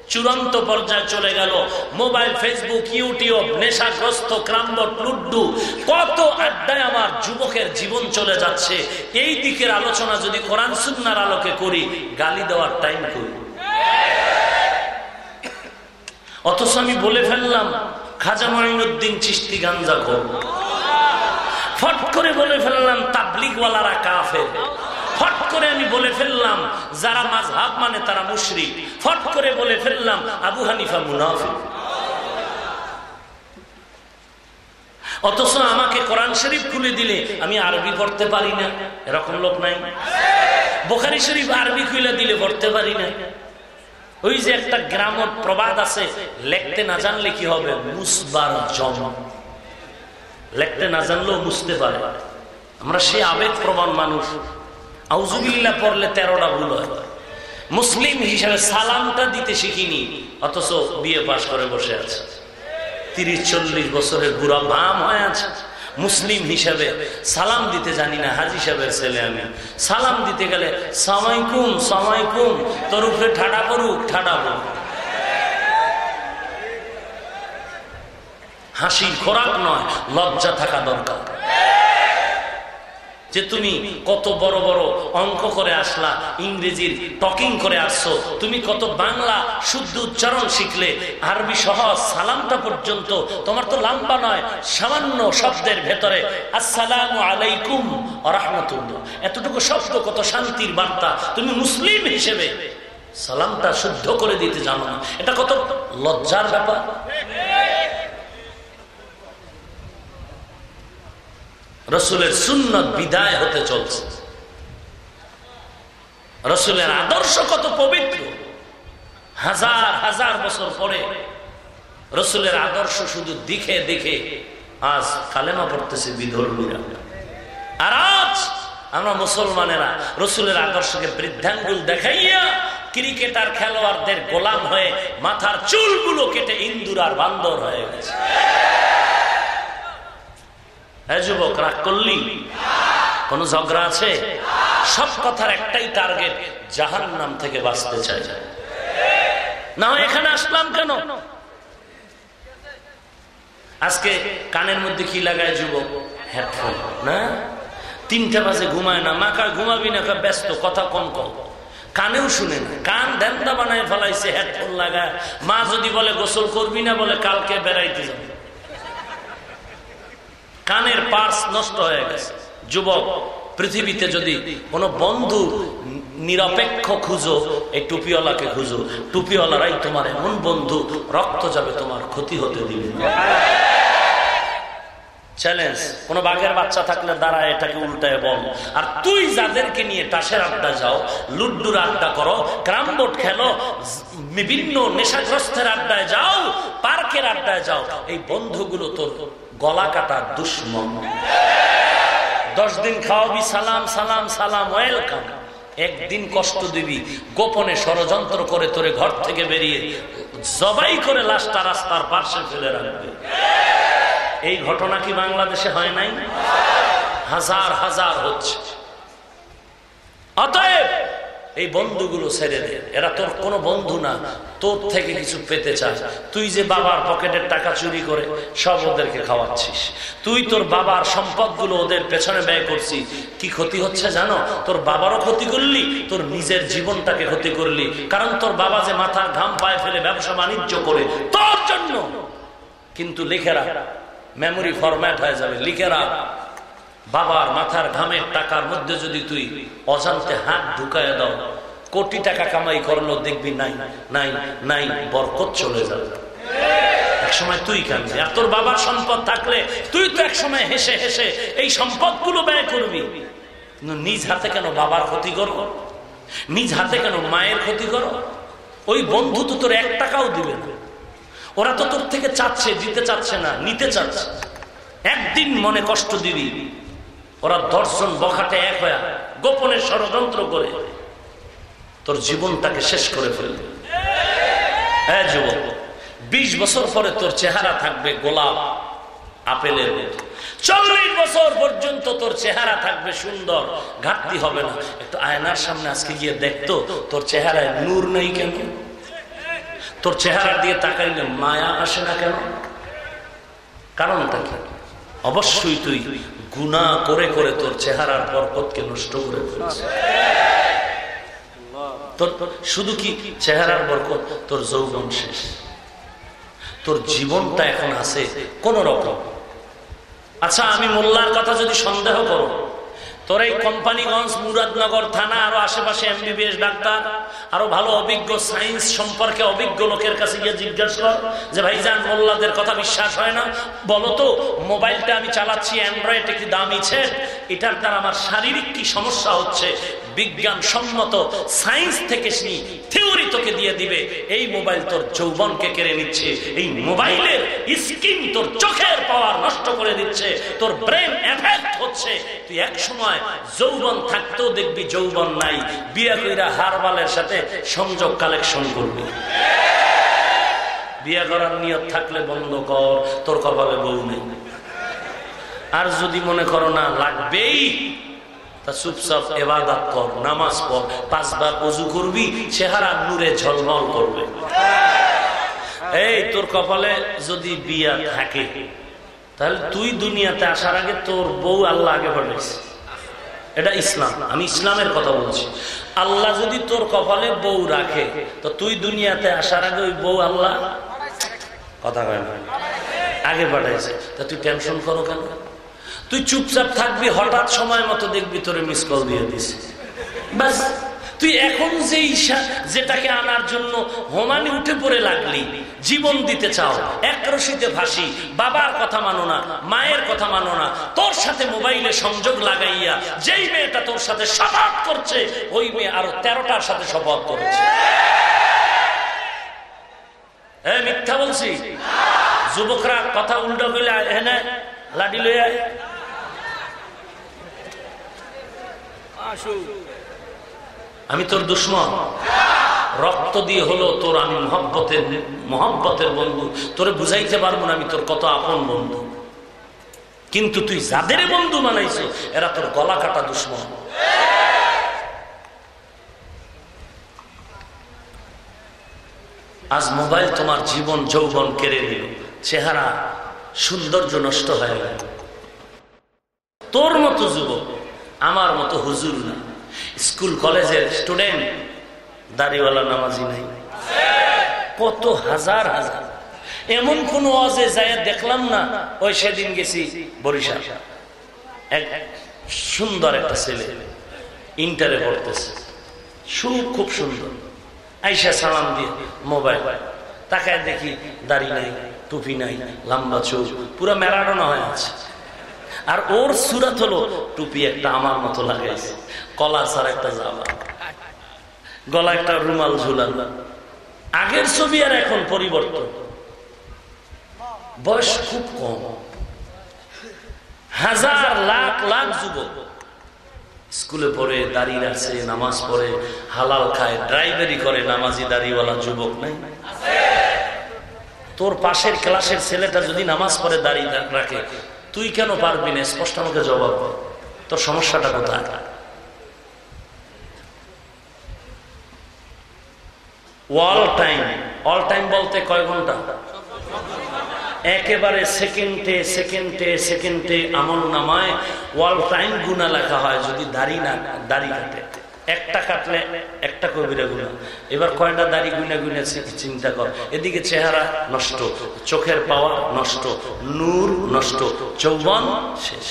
চূড়ান্ত পর্যায়ে চলে গেল। মোবাইল, ফেসবুক, ইউটিউব, নেশাগ্রস্ত, ক্রাম্বট, লুড্ডু, কত আড্ডায় আমার যুবকের জীবন চলে যাচ্ছে। এই দিকের আলোচনা যদি কোরআন, সুন্নার আলোকে করি, গালি দেওয়ার টাইম করি অথচ আমি বলে ফেললাম, খাজা মঈনুদ্দিন চিস্তি গাঞ্জা কর ফট করে বলে ফেললাম, তাবলিগওয়ালারা কাফের। ফট করে আমি বলে ফেললাম, যারা মাঝহাব মানে তারা মুশরিক। ফট করে বলে ফেললাম, আবু হানিফা মুনাফি অথচ আমাকে কোরআন শরীফ খুলে দিলে আমি আরবি পড়তে পারি না। এরকম লোক নাই। বোখারি শরীফ আরবি খুলে দিলে পড়তে পারি না। ওই যে একটা গ্রাম প্রবাদ আছে, লেখতে না জানলে কি হবে? মুসবার জম। লেখতে না জানলেও বুঝতে পারে। আমরা সে আবেগ প্রমাণ মানুষ। আউজুবিল্লা পড়লে তেরোটা ভুল হয়। মুসলিম হিসাবে সালামটা দিতে শিখিনি, অথচ বিয়ে পাশ করে বসে আছে। তিরিশ, চল্লিশ বছরের বুড়া বাম হয়ে আছে। মুসলিম হিসাবে সালাম দিতে জানি না, হাজি সাহেবের ছেলে আমি। সালাম দিতে গেলে সময় সামাইকুম সামাইকুম তোর উপরে ঠাডা পড়ুক ঠাডা পড়ুক। হাসি খোরাক নয়, লজ্জা থাকা দরকার। যে তুমি কত বড় বড় অঙ্ক করে আসলা, ইংরেজির টকিং করে আসছো, তুমি কত বাংলা শুদ্ধ উচ্চারণ শিখলে, আরবি সহজ সালামটা পর্যন্ত তোমার তো লম্বা নয়, সামান্য শব্দের ভেতরে, আসসালাম আলাইকুম রহমতুল্লাহ। এতটুকু শব্দ, কত শান্তির বার্তা, তুমি মুসলিম হিসেবে সালামটা শুদ্ধ করে দিতে জানো না। এটা কত লজ্জার ব্যাপার। রসুলের সুন্নত বিদায় হতে চলছে। রসুলের আদর্শ কত পবিত্র। হাজার হাজার বছর পরে রসুলের আদর্শ শুধু দেখে দেখে আজ কালেমা পড়তেছে বিধর্মীরা আর আজ আমরা মুসলমানেরা রসুলের আদর্শকে বৃদ্ধাঙ্গুল দেখাইয়া ক্রিকেটার, খেলোয়াড়দের গোলাম হয়ে মাথার চুলগুলো কেটে ইন্দুর আর বান্দর হয়ে গেছে। হ্যাঁ যুবক, রাগ করলি? কোন ঝগড়া আছে? সব কথার একটাই টার্গেট জাহান নাম থেকে বাঁচতে চাই। না এখানে আসলাম কেন? আজকে কানের মধ্যে কি লাগায় যুবক? হেডফোন না? তিনটা বাজে ঘুমায় না। মাকা ঘুমাবি না? ব্যস্ত, কথা কম কম। কানেও শুনে না। কান দেন্দা বানায় ফেলাইছে হেডফোন লাগায়। মা যদি বলে, গোসল করবি না? বলে, কালকে বেড়াইতে যাবে। কানের পার্স নষ্ট হয়ে গেছে। যুবক, পৃথিবীতে যদি কোনো বন্ধু নিরপেক্ষ খুঁজো, এই টুপিওয়ালাকে খুঁজো। টুপিওয়ালারাই তোমার এমন বন্ধু, রক্ত যাবে তোমার ক্ষতি হতে দিবে। চ্যালেঞ্জ কোন বাঘের বাচ্চা থাকলে দাঁড়ায় এটাকে উল্টায় বল। আর তুই যাদেরকে নিয়ে টাসের আড্ডা যাও, লুড্ডুর আড্ডা করো, ক্রাম বোর্ড খেলো, বিভিন্ন নেশাগ্রস্তের আড্ডায় যাও, পার্কের আড্ডায় যাও, এই বন্ধুগুলো তোর গলা কাটার দুশ্মন। দশ দিন খাওয়াবি, সালাম সালাম সালাম, ওয়েলকাম। একদিন কষ্ট দিবি, গোপনে ষড়যন্ত্র করে তোরে ঘর থেকে বেরিয়ে জবাই করে লাশটা রাস্তার পার্শ্বে ফেলে রাখবে। এই ঘটনা কি বাংলাদেশে হয় নাই? হাজার হাজার হচ্ছে। অতএব এই বন্ধুগুলো ছেড়ে দে। এরা তোর কোনো বন্ধু না, তোর থেকে কিছু পেতে চায়। তুই যে বাবার পকেটের টাকা চুরি করে সব ওদেরকে খাওয়াচ্ছিস। তুই তোর বাবার সম্পদগুলো ওদের পেছনে ব্যয় করছিস। কি ক্ষতি হচ্ছে জানো? তোর বাবারও ক্ষতি করলি, তোর নিজের জীবনটাকে ক্ষতি করলি। কারণ তোর বাবা যে মাথার ঘাম পায়ে ফেলে ব্যবসা বাণিজ্য করে, তোর জন্য। কিন্তু লিখে রাখ মেমোরি ফরম্যাট হয়ে যাবে। লিখে রাখ বাবার মাথার ঘামের টাকার মধ্যে যদি তুই অজান্তে হাত ঢুকায় দাও, কোটি টাকা কামাই করল, দেখবি নাই নাই নাই, বরকত চলে যাবে। একসময় তুই কাঁদবি। আর তোর বাবার সম্পদ থাকলে তুই তো একসময় হেসে হেসে এই সম্পদগুলো ব্যয় করবি। নিজ হাতে কেন বাবার ক্ষতি করো নিজ হাতে কেন মায়ের ক্ষতি করো ওই বন্ধু তো তোর এক টাকাও দিবে না। ওরা তো তোর থেকে চাচ্ছে, দিতে চাচ্ছে না, নিতে চাচ্ছে। একদিন মনে কষ্ট দিবি। ওরা দর্শন বখাটে এক হয়ে গোপনে ষড়যন্ত্র করে। তোর জীবনটাকে শেষ করে ফেলবে। হ্যাঁ যুবক, বিশ বছর পরে তোর চেহারা থাকবে গোলাপ, আপেলের মতো। চল্লিশ বছর পর্যন্ত তোর চেহারা থাকবে সুন্দর, ঘাটতি হবে না। একটু আয়নার সামনে আজকে গিয়ে দেখতো তোর চেহারায় নূর নেই কেন? তোর চেহারা দিয়ে তাকাইলে মায়া আসে না কেন? কারণটা কি? অবশ্যই তুই গুণা করে করে তোর চেহারার বরকতকে নষ্ট করে ফেলছিস। তোর শুধু কি চেহারার বরকত? তোর যৌবন শেষ। তোর জীবনটা এখন আছে কোন রকম আচ্ছা আমি মোল্লার কথা যদি সন্দেহ করো তোর এই কোম্পানিগঞ্জ, মুরাদনগর থানা, আরও আশেপাশে এমবিবিএস ডাক্তার, আরও ভালো অভিজ্ঞ সায়েন্স সম্পর্কে অভিজ্ঞ লোকের কাছে গিয়ে জিজ্ঞাসা কর যে ভাই যান মোল্লাদের কথা বিশ্বাস হয় না? বলো তো, মোবাইলটা আমি চালাচ্ছি অ্যান্ড্রয়েড একটি দাম ইচ্ছে এটার দ্বারা আমার শারীরিক কি সমস্যা হচ্ছে? বিজ্ঞান সম্মত সায়েন্স থেকে শুনি থিওরি তোকে দিয়ে দিবে। এই মোবাইল তোর যৌবনকে কেড়ে নিচ্ছে। এই মোবাইলের স্কিন তোর চোখের পাওয়ার নষ্ট করে দিচ্ছে। তোর ব্রেন এফেক্ট হচ্ছে। তুই এক সময় যৌবন থাকতেও দেখবি যৌবন নাই। বিয়ে কইরা হারবালের সাথে সংযোগ কালেকশন করবি। বিয়ে করার নিয়ত থাকলে বন্ধ কর। তোর কপালে বউ নেই। আর যদি মনে করো না, লাগবেই। কর, নামাজ পড়, পাঁচবার করবি ঝলমল করবে। এই তোর কপালে যদি বিয়া থাকে, তাহলে তুই দুনিয়াতে আসার আগে তোর বউ আল্লাহ আগে পাঠাইছে। এটা ইসলাম, আমি ইসলামের কথা বলছি। আল্লাহ যদি তোর কপালে বউ রাখে, তো তুই দুনিয়াতে আসার আগে ওই বউ আল্লাহ কথা কয় আগে পাঠাইছে। তা তুই টেনশন করো কেন? তুই চুপচাপ থাকবি, হঠাৎ সময় মতো দেখবি তোরে মিস কল দিয়ে দিস ব্যাস তুই এখন যে ঈশা যেটাকে আনার জন্য হোমানি উঠে পড়ে লাগলি, জীবন দিতে চাও, এক রশিতে ভাসি, বাবার কথা মানো না, মায়ের কথা মানো না, তোর সাথে মোবাইলে সংযোগ লাগাইয়া যেই মেয়েটা তোর সাথে শপথ করছে, ওই মেয়ে আরও তেরোটার সাথে শপথ করেছে। হ্যাঁ মিথ্যা বলছি? যুবকরা কথা উল্টো করলে হ্যাঁ লাডি লইয়া আমি তোর দুশ্মন। রক্ত দিয়ে হলো তোর আমি মহব্বতের মহব্বতের বন্ধু। তোরে বুঝাইতে পারব না আমি তোর কত আপন বন্ধু। কিন্তু তুই যাদের বন্ধু বানাইছ, এরা তোর গলা কাটা দুশ্মন। আজ মোবাইল তোমার জীবন যৌবন কেড়ে নিল। চেহারা সৌন্দর্য নষ্ট হয়ে গেল। তোর মতো যুবক আমার মতো হুজুর নাই স্কুল, কলেজের স্টুডেন্ট, দাড়িওয়ালা নামাজি নাই। কত হাজার হাজার। এমন কোন অজে যায় দেখলাম না, ওই সেদিন গেছি বরিশাল। এক সুন্দর একটা ছেলে, ইন্টারে পড়তেছে। খুব সুন্দর। আইসা সালাম দিয়ে, মোবাইল। তাকায় দেখি, দাড়ি নাই, টুপি নাই, লম্বা চোখ, পুরো মেলাডোনা হয়ে আছে। আর ওর সুরাত হলো টুপি একটা আমার মতো লাগাইছে কলা সার একটা জামা। গলা একটা রুমাল ঝুলান আগের ছবি আর এখন পরিবর্তন। বয়স খুব কম। হাজার লাখ লাখ যুবক। স্কুলে পড়ে দাঁড়িয়ে আছে নামাজ পড়ে, হালাল খায়, ড্রাইভারি করে, নামাজি দাড়িওয়ালা যুবক নাই? তোর পাশের ক্লাসের ছেলেটা যদি নামাজ পড়ে দাঁড়িয়ে রাখে তুই কেন পারবি না? স্পষ্ট আমাকে জবাব তোর সমস্যাটা কোথায়? ওয়াল টাইম অল টাইম বলতে কয় ঘণ্টা? একেবারে সেকেন্ডে সেকেন্ডে সেকেন্ডে আমল নামায়। ওয়াল টাইম গুণা লেখা হয় যদি দাড়ি না দাড়ি কাটে। একটা কাটলে একটা কবিরা গুণা। এবার কয়টা দাড়ি গুনে গুনে চিন্তা কর। এদিকে চেহারা নষ্ট, চোখের পাওয়া নষ্ট, নূর নষ্ট চৌবন শেষ।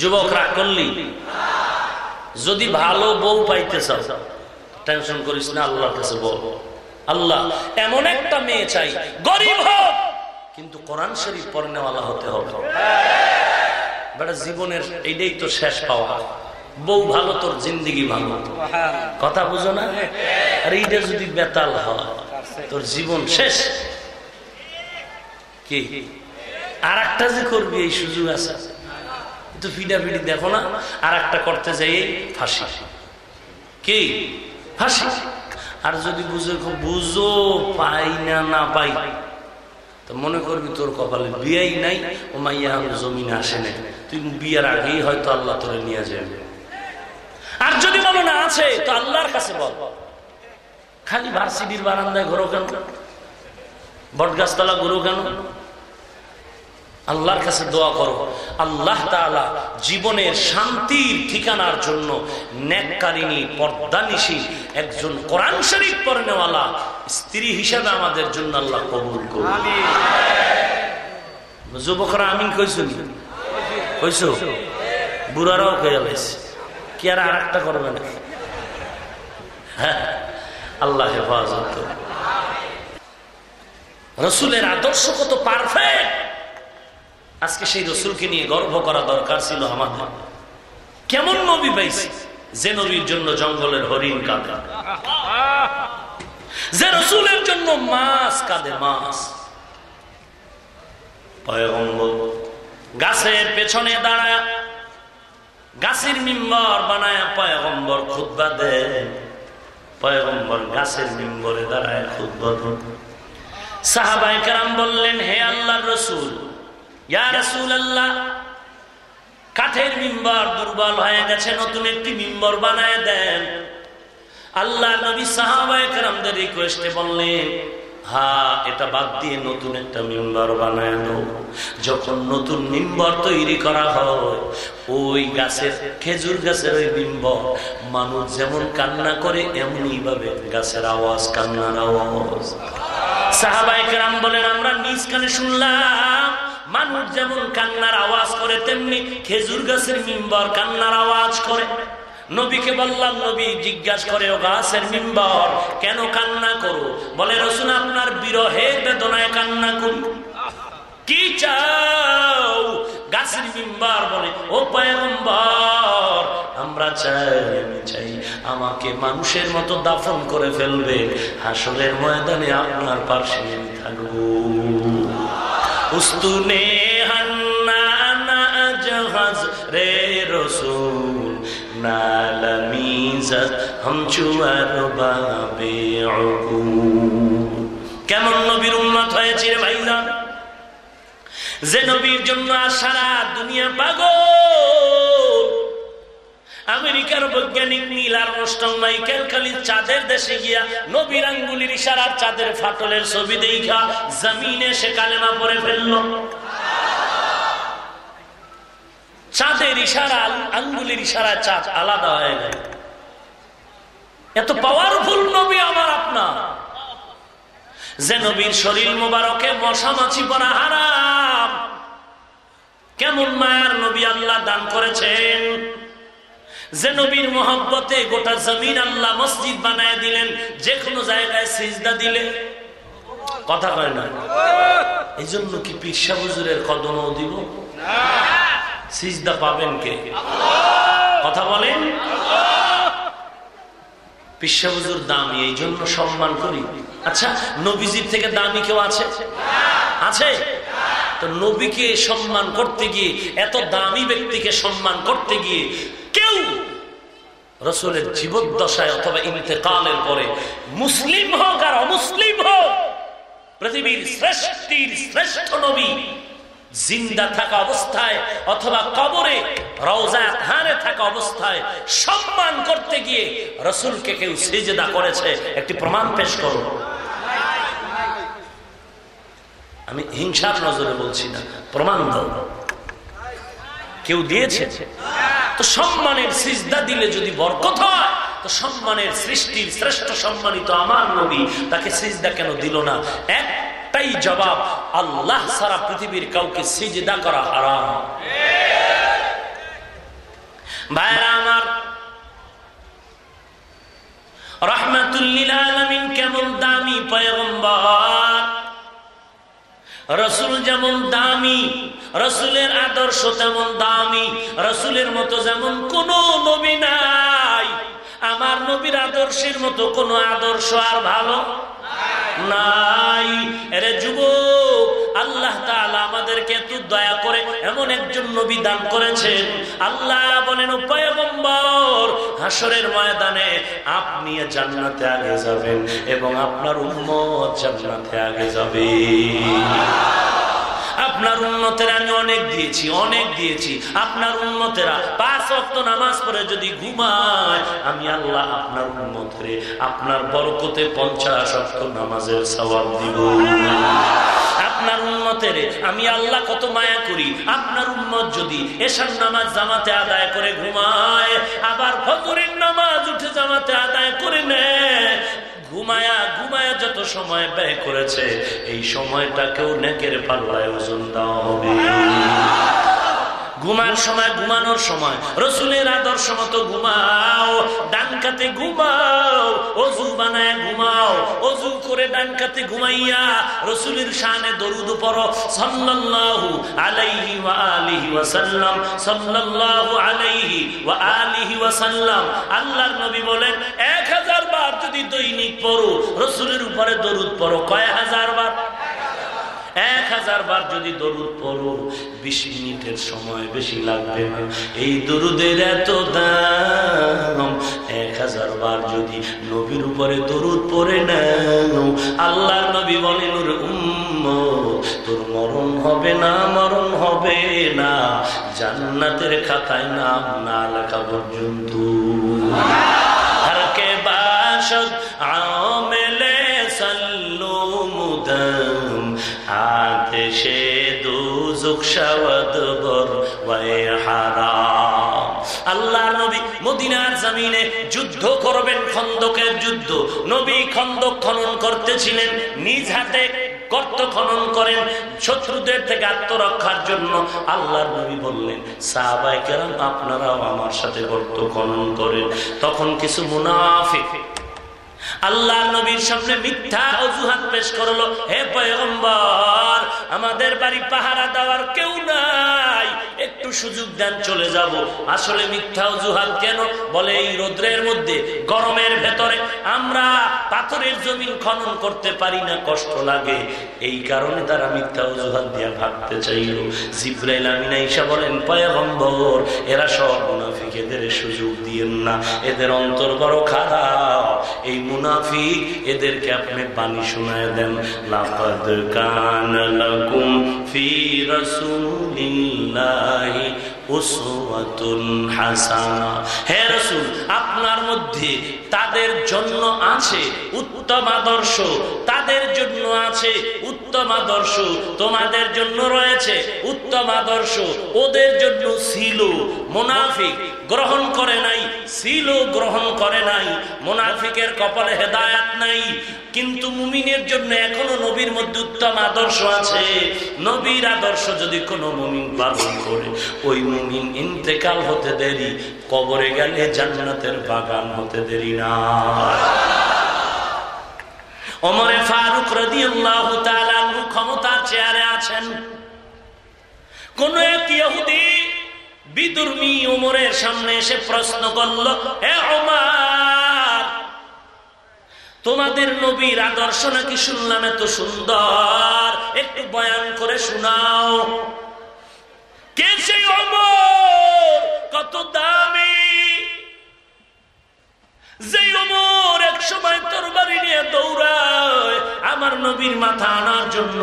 যুবক, রাগ করলি? যদি ভালো বউ পাইতে চাও টেনশন করিস না, আল্লাহর কাছে বল। আল্লাহ, এমন একটা মেয়ে চাই, গরিব হোক, কিন্তু কোরআন শরীফ পড়নেওয়ালা হতে হবে। বেটা, জীবনের এইটাই তো শেষ পাওয়া। বউ ভালো তোর জিন্দিগি ভালো। কথা বুঝো না? আর এইটা যদি বেতাল হয় তোর জীবন শেষ। কি? আর একটা যে করবি এই সুযোগ আছে। তো দেখো না আর একটা করতে যাই ফাঁসি। কি? ফাঁসি। আর যদি বুঝে বুঝো পাই না না পাই। তো মনে করবি তোর কপালে বিয়াই নাই ও মাইয়া জমিনে আসে নাই। তুই বিয়ার আগেই হয়তো আল্লাহ তোরে নিয়ে যাবে। আর যদি বলো না আছে, তো আল্লাহর কাছে বল। খালি ভার্সিটির বারান্দায় ঘোরো কেন? বটগাছতলা ঘুরো কেন? আল্লাহর কাছে দোয়া করো। আল্লাহ তাআলা জীবনের শান্তির ঠিকানার জন্য ন্যাককারিনী পর্দানিশী একজন কোরআন শরীফ পড়নেওয়ালা স্ত্রী হিসাবে আমাদের জন্য আল্লাহ কবুল করুন। আমিন কইছো কইছো? বুড়ারাও কইয়া লাইছে। কি আর আর একটা করবে না হ্যাঁ আল্লাহ হেফাজত রসুলের আদর্শ কত পারফেক্ট আজকে সেই রসুলকে নিয়ে গর্ব করা দরকার ছিল আমাদের। কেমন নবী পাইছি? যে নবীর জন্য জঙ্গলের হরিণ কাঁদে। যে রসুলের জন্য মাছ কাঁদে, মাছ। গাছের পেছনে দাঁড়ায় গাছের মিম্বর বানায় পয়গম্বর খুদ্া দেন পয়গম্বর গাছের মিম্বরে দাঁড়ায় খুদ্া দেন সাহাবাই কারাম বললেন, হে আল্লাহ রসুল কাঠের মিম্বর দুর্বল হয়ে গেছে, নতুন একটি মিম্বর বানায় দেন। আল্লাহ নবী সাহাবাহামদের রিকোয়েস্টে বললেন হা, এটা বাদ দিয়ে নতুন একটা মিম্বর বানায় যখন নতুন মিম্বর তৈরি করা হয়, ওই গাছের, খেজুর গাছের ওই মিম্বর, মানুষ যেমন কান্না করে এমনই ভাবে গাছের আওয়াজ, কান্নার আওয়াজ। সাহাবাহাম বলেন, আমরা নিজ কানে শুনলাম, মানুষ যেমন কান্নার আওয়াজ করে, তেমনি খেজুর গাছের মিম্বর কান্নার আওয়াজ করে। নবীকে বললাম, নবী, জিজ্ঞাসা করে ও গাছের মিম্বর, কেন কান্না করো? বলে রসুন আপনার বিরহের বেদনায় কান্না করি। কি চাও? গাছের মিম্বার বলে, ও পয়গম্বর, আমরা চাই চাই, আমাকে মানুষের মতো দাফন করে ফেলবে। হাসরের ময়দানে আপনার পাশে থাকব। উস্তুনে হান্না না জাহাজ রে কেমন নবীর হয়েছে রে ভাইজান যে নবীর জন্য সারা দুনিয়া পাগল। আমেরিকার বৈজ্ঞানিক নীল আর অষ্টম মাইকেল খালি চাঁদের দেশে গিয়া নবীর আঙ্গুলির ইশারার চাঁদের ফাটলের ছবি দেখা, জমিনে সে কালেমা পরে ফেলল। চাঁদের ইশারা, আঙ্গুলির ইশারা চাঁদ আলাদা হয়ে গেল এত পাওয়ারফুল নবী আমার আপনার। যে নবীর শরীর মোবারকে মশা মাছি পরা হারাম। কেমন মায়ার নবী আল্লাহ দান করেছেন। যে নবীর মোহাম্মতে গোটা জমিন আল্লাহ মসজিদ বানায় দিলেন যে কোনো জায়গায় সিজদা দিলে। কথা কয় না? এই জন্য কি পিসা বুজুরের দিব? সিজদা পাবেন কে? কথা বলেন? পিসা বুজুর দামি, এই জন্য সম্মান করি। আচ্ছা নবীজির থেকে দামি কেউ আছে? আছে? তো নবীকে সম্মান করতে গিয়ে, এত দামি ব্যক্তিকে সম্মান করতে গিয়ে কেউ রসুলের জীবদ্দশায় অথবা ইন্তেকালের পরে মুসলিম হোক আর অমুসলিম হোক, পৃথিবীর শ্রেষ্ঠীর শ্রেষ্ঠ নবী জিন্দা থাকা অবস্থায় অথবা কবরে রওজা ধানে থাকা অবস্থায় সম্মান করতে গিয়ে রসুলকে কেউ সেজেদা করেছে, একটি প্রমাণ পেশ করো। আমি হিংসার নজরে বলছি না, প্রমাণ দাও। কেউ দিয়েছে? তো সম্মানের সিজদা দিলে যদি বরকত হয়, তো সম্মানের সৃষ্টির শ্রেষ্ঠ সম্মানিত আমার নবী তাকে সিজদা কেন দিল না? একটাই জবাব, আল্লাহ সারা পৃথিবীর কাউকে সিজদা করা হারাম। ভাইরা আমার রহমাতুল্লিল আলমিন কেমন দামি পয়গম্বর। রসুল যেমন দামি, রসুলের আদর্শ তেমন দামি, রসুলের মতো যেমন কোন নবী নাই। আমার নবীর আদর্শের মতো কোন আদর্শ আর ভালো? নাই। এরে যুবক, আল্লাহ আমাদেরকে এত দয়া করে এমন একজন নবী দান করেছেন। আল্লাহ বলেন হাসরের ময়দানে আপনি জান্নাতে আগে যাবেন এবং আপনার উম্মত জান্নাতে আগে যাবে। আপনার উন্নতের আমি অনেক দিয়েছি অনেক দিয়েছি। আপনার উন্নতেরা পাঁচ অক্ট নামাজ পড়ে যদি ঘুমায়, আমি আল্লাহ আপনার উন্নতের আপনার বরকতে পঞ্চাশ অক্ট নামাজের সবাব দিব। আপনার উন্নতের আমি আল্লাহ কত মায়া করি। আপনার উন্মত যদি এসার নামাজ জামাতে আদায় করে ঘুমায়, আবার ফজরের নামাজ উঠে জামাতে আদায় করে নেয় ঘুমায়া ঘুমায়া যত সময় ব্যয় করেছে এই সময়টাকেও নেকের পাল্লায় ওজন দেওয়া হবে। ঘুমার সময় ঘুমানোর সময়। রসুলের আদর্শ মতো ঘুমাও ডানকাতে ঘুমাও, অজু বানায় ঘুমাও, অজু করে ডানকাতে ঘুমাইয়া রসুলের শানে দরুদ পড়ো। সাল্লাল্লাহু আলাইহি ওয়া আলিহি ওয়া সাল্লাম সাল্লাল্লাহু আলাইহি ওয়া আলিহি ওয়া সাল্লাম আল্লাহর নবী বলেন 1000 বার যদি দৈনিক পড়ো, রসুলের উপরে দরুদ পড়ো। কয় হাজার বার? এক হাজার বার যদি দরুদ পড়ো, বিশ মিনিটের সময় বেশি লাগবে না। এই দরুদের এত দাম, এক হাজার বার যদি নবীর উপরে দরুদ পড়ে নাও আল্লাহর নবী বলেন তোর মরণ হবে না, মরণ হবে না। জান্নাতের খাতায় নাম না লেখা পর্যন্ত। হরকে বাসদ আমেলে আল্লাহ নবী মদিনার জমিনে যুদ্ধ করবেন, খন্দকের যুদ্ধ। নবী খন্দক খনন করতেছিলেন, নিজ হাতে গর্ত খনন করেন, শত্রুদের থেকে আত্মরক্ষার জন্য। আল্লাহ নবী বললেন সাহাবাই কেরাম, আপনারাও আমার সাথে গর্ত খনন করেন। তখন কিছু মুনাফিক আল্লাহ নবীর সামনে মিথ্যা অজুহাত পেশ করল, হে পয়গম্বর, আমাদের বাড়ি পাহারা দেওয়ার কেউ নাই। একটু সুযোগ দেন, চলে যাব। আসলে মিথ্যা অজুহাত কেন? বলে, এই রোদ্রের মধ্যে, গরমের ভেতরে আমরা পাথরের জমিন খনন করতে পারি না, কষ্ট লাগে। এই কারণে তারা মিথ্যা অজুহাত দিয়ে ভাবতে চাইল। জিব্রাইল আমিনা ইসা বলেন, পয়গম্বর, এরা সব মুনাফিক এদের সুযোগ দিয়েন না। এদের অন্তর বড় খারাপ। এই মুনাফিক এদেরকে আপনি বাণী শোনায় দেন লাফাদ কান লাকুম ফি রাসূলিল্লাহি আপনার মধ্যে তাদের জন্য আছে উত্তম আদর্শ, তাদের জন্য আছে উত্তম আদর্শ, তোমাদের জন্য রয়েছে উত্তম আদর্শ, ওদের জন্য ছিল মোনাফিক গ্রহণ করে নাই ছিল গ্রহণ করে নাই, মোনাফিকের কপালে হেদায়াত নাই, কিন্তু মুমিনের জন্য এখনও নবীর মধ্যে উত্তম আদর্শ আছে। নবীর আদর্শ যদি কোনো মুমিন পালন করে, ওই মুমিন ইন্তেকাল হতে দেরি, কবরে গেলে জান্নাতের বাগান হতে দেরি না। অমরে ফারুক রদি আল্লাহ ক্ষমতার চেয়ারে আছেন। কোন এক ইহুদি বিদুর্মী উমরের সামনে এসে প্রশ্ন করল হে ওমার তোমাদের নবীর আদর্শ নাকি শুনলাম এত সুন্দর? একটু বয়ান করে শোনাও। কে সেই অমর? কত দামি? অমর এক সময় তরবারি নিয়ে দৌড়ায়, আমার নবীর মাথা আনার জন্য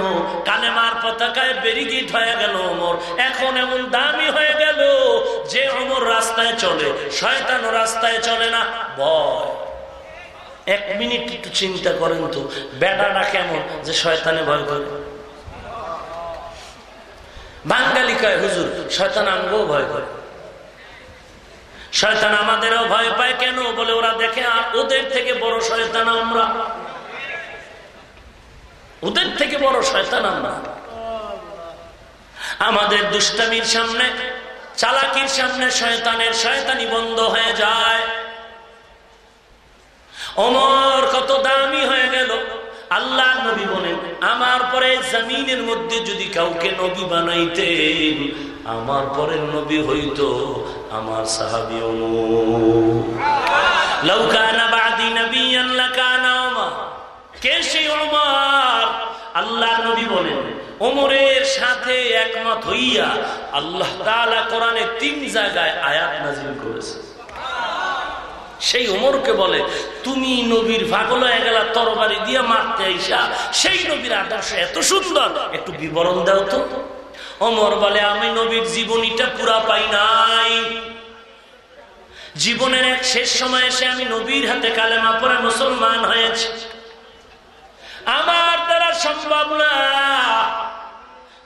কালেমার পতাকায় ব্যারিগেট হয়ে গেল অমর। এখন এমন দামি হয়ে গেল যে অমর রাস্তায় চলে শয়তান রাস্তায় চলে না ভয় এক মিনিট একটু চিন্তা করেন তো বেটাটা কেমন যে শয়তানে ভয় করে। বাঙালি কয়, হুজুর, শয়তান আমগো ভয় করে। শয়তান আমাদেরও ভয় পায়, কেন? বলে ওরা দেখে, আর ওদের থেকে বড় শয়তান আমরা। ওদের থেকে বড় শয়তান আমরা। আমাদের দুষ্টামির সামনে, চালাকির সামনে শয়তানের শয়তানি বন্ধ হয়ে যায়। অমর আমার পরে জমিনের মধ্যে যদি কাউকে নবী বানাইতেন, আমার পরের নবী হইতো আমার সাহাবি কে আল্লাহ বলেন ওমরের সাথে একমত হইয়া আল্লাহ তিন জায়গায় আয়াত নাজিল করেছে। সেই ওমরকে বলে, তুমি নবীর ভাগল হয়ে গেলা তরবারি দিয়ে মারতে আইসা, সেই নবীর আদর্শ এত সুন্দর, একটু বিবরণ দাও তো। অমর বলে, আমি নবীর জীবনীটা পুরা পাই নাই। জীবনের এক শেষ সময় এসে আমি নবীর হাতে কালেমা পরে মুসলমান হয়েছি। আমার দ্বারা সম্ভব না।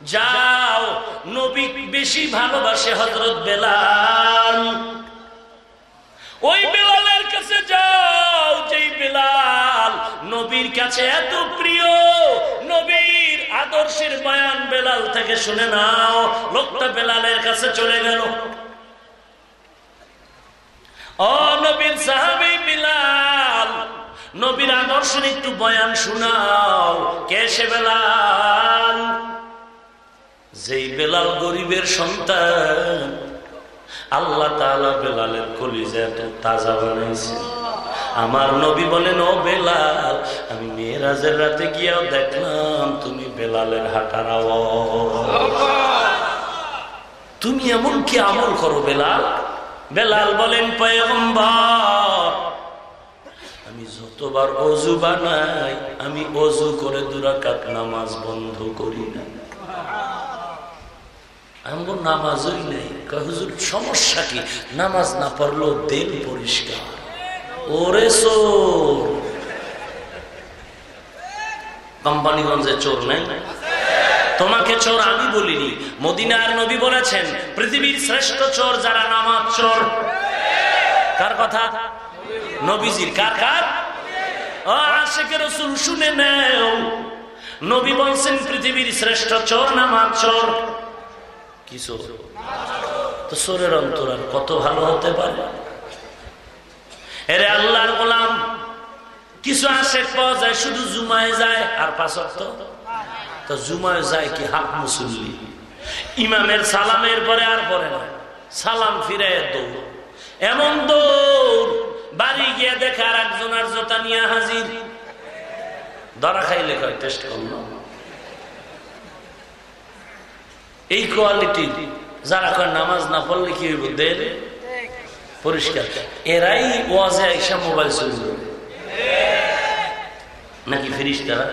যাও, নবী বেশি ভালোবাসে হজরত বেলাল। ওই বেলালের কাছে যাও, যেই বেলাল নবীর কাছে এত প্রিয়, নবীর আদর্শের বয়ান বেলাল থেকে শুনে নাও, লোকটা বেলালের কাছে চলে গেল। ও নবীর সাহাবি বিলাল, নবীর আদর্শের একটু বয়ান শোনাও, কে সে বেলাল? যেই বেলাল গরিবের সন্তান আল্লাহ তালা বেলালের কলিজা এত তাজা বানাইছে। আমার নবী বলেন, ও বেলাল, আমি মেয়েরাজের রাতে গিয়াও দেখলাম তুমি বেলালের হাঁটার তুমি এমন কি আমল করো বেলাল? বেলাল বলেন আমি যতবার অজু বানাই, আমি অজু করে দুরাকাত নামাজ বন্ধ করি না। নামাজই নেই। হুজুর, সমস্যা কি? নামাজ না পড়ল দেন পরিষ্কার। ওরে চোর। কোম্পানিগঞ্জে চোর নেই? তোমাকে চোর আমি বলিনি। মদিনার নবী বলেছেন, পৃথিবীর শ্রেষ্ঠ চোর যারা নামাজ চোর। কার কথা? নবীজির। কার কার? আশেকের রসুল, শুনে নেও। নবী বলছেন, পৃথিবীর শ্রেষ্ঠ চোর নামাজ চোর। তো কত ভালো হতে পারে? এরে আল্লাহর গোলাম, কিছু আসে পাওয়া যায়, শুধু জুমায় যায়, আর তো জুমায় যায় কি মুসল্লি? ইমামের সালামের পরে আর পরে না। সালাম ফিরে দৌড়। এমন দৌড়, বাড়ি গিয়ে দেখে আর একজন আর জোতা নিয়ে হাজির। ধরা খাইলে কয়, টেস্ট করল এই কোয়ালিটি, যারা কয় নামাজ না পড়লে কি হইব? পরিষ্কার। এরাই ওয়াজে আইসা মোবাইল চলবে নাকি ফিরিস তারা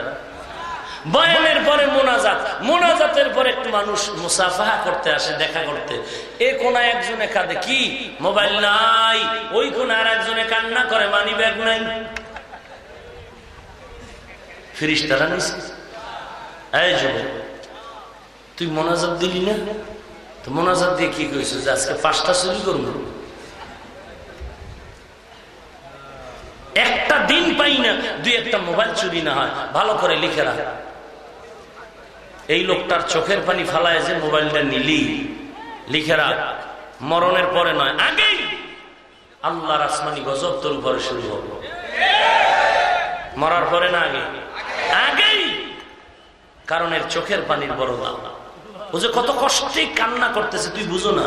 বয়ানের পরে মোনাজাত, মোনাজাতের পরে একটু মানুষ মুসাফাহা করতে আসে, দেখা করতে। এ কোন একজনে কাঁদে, কি? মোবাইল নাই। ওই কোন আর একজনে কান্না করে, মানি ব্যাগ নাই। ফিরিস তারা যুবক তুই মোনাজাত দিলি না? তো মোনাজাত দিয়ে কি কইছিস যে আজকে পাঁচটা চুরি করব? একটা দিন পাই না, দুই একটা মোবাইল চুরি না হয়। ভালো করে লিখে রাখ। এই লোকটার চোখের পানি ফালায় যে মোবাইলটা নিলি। লিখে রাখ। মরণের পরে নয়, আগেই আল্লাহর আসমানি গজব তোর উপরে শুরু হবে মরার পরে না আগে? আগেই কারণ এর চোখের পানির বড় দাম যে কত কষ্টে কান্না করতেছে, তুই বুঝো না।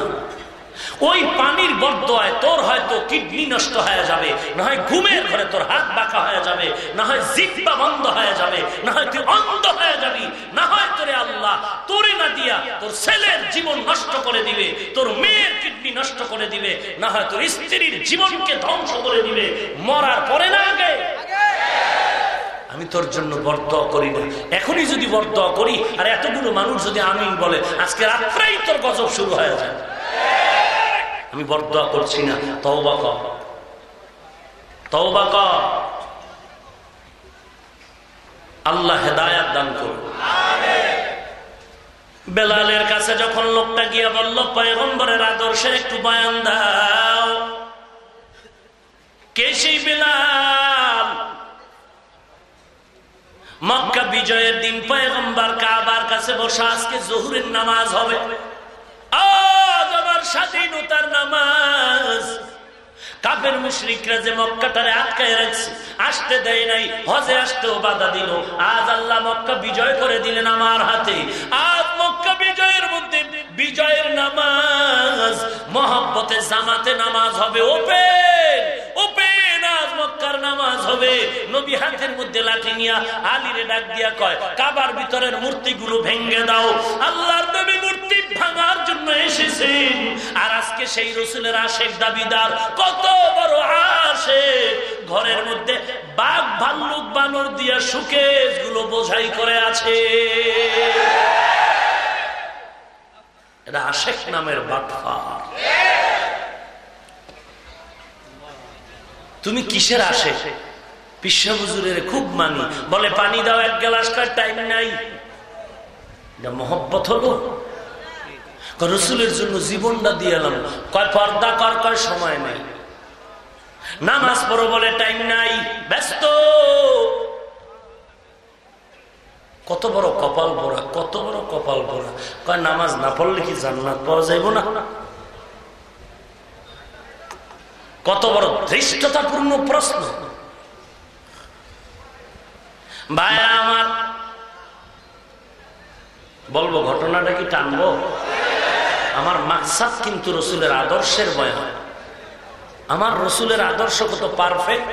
ওই পানির বরদোয়ায় তোর হয়তো কিডনি নষ্ট হয়ে যাবে, না হয় ঘুমের ঘরে তোর হাত বাঁকা হয়ে যাবে, না হয় জিব্বা বন্ধ হয়ে যাবে, না হয় তুই অন্ধ হয়ে যাবি, না হয় তোরে আল্লাহ তোরে না দিয়া তোর ছেলের জীবন নষ্ট করে দিবে, তোর মেয়ের কিডনি নষ্ট করে দিবে, না হয় তোর স্ত্রীর জীবনকে ধ্বংস করে দিবে, মরার পরে না আগে। আমি তোর জন্য বরদ করি না। এখনই যদি বরদ করি, আর এতগুলো মানুষ যদি আমিন বলে, আজকে রাত্রেই তোর গজব শুরু হয়ে যায়। আমি বরদোয়া করছি না। তওবা কর। তওবা কর। আল্লাহ হেদায়াত দান করুন। বেলালের কাছে যখন লোকটা গিয়া বলল, পয়গম্বরের আদর্শের একটু বয়ান দাও। কে সেই বেলাল? মক্কা বিজয়ের দিন পয়গম্বর কাবার কাছে বসা আজকে জহুরের নামাজ হবে। স্বাধীনতার নামাজ। কাপের যে মক্কাটারে আটকায় রাখছে, আসতে দেয় নাই, হজে আসতেও বাধা দিল। আজ আল্লাহ মক্কা বিজয় করে দিলেন আমার হাতে। আজ মক্কা বিজয়ের মধ্যে বিজয়ের নামাজ, মহব্বতে জামাতে নামাজ হবে। Open open. মক্কার নামাজ হবে। নবী হাতের মধ্যে লাঠি নিয়া আলিরে ডাক দিয়া কয়, কাবার ভিতরের মূর্তিগুলো ভেঙ্গে দাও। আল্লাহর নবী মূর্তি ভাঙার জন্য এসেছেন। আর আজকে সেই রসুলের আশেক দাবিদার কত বড় আসে ঘরের মধ্যে বাঘ ভাল্লুক বানর দিয়া সুকেশগুলো বোঝাই করে আছে। এটা আশেক নামের বাটফা তুমি কিসের আসে বিশ্ব খুব মানি। বলে, পানি দাও, এক গ্লাস কার টাইম নাই। মহব্বত হলো। রসুলের জন্য জীবনটা দিয়ে এলাম। কয়, পর্দা কর, কয়, সময় নাই। নামাজ পড়ো বলে, টাইম নাই। ব্যস্ত। কত বড় কপাল পড়া কত বড় কপাল পড়া কয়, নামাজ না পড়লে কি জান্নাত পাওয়া যাইব না? কত বড় ধৃষ্টতাপূর্ণ প্রশ্ন। ভাইয়া, আমার বলব, ঘটনাটা কি টানবো? আমার মাকসাদ কিন্তু রসুলের আদর্শের বয়ান আমার রসুলের আদর্শ কত পারফেক্ট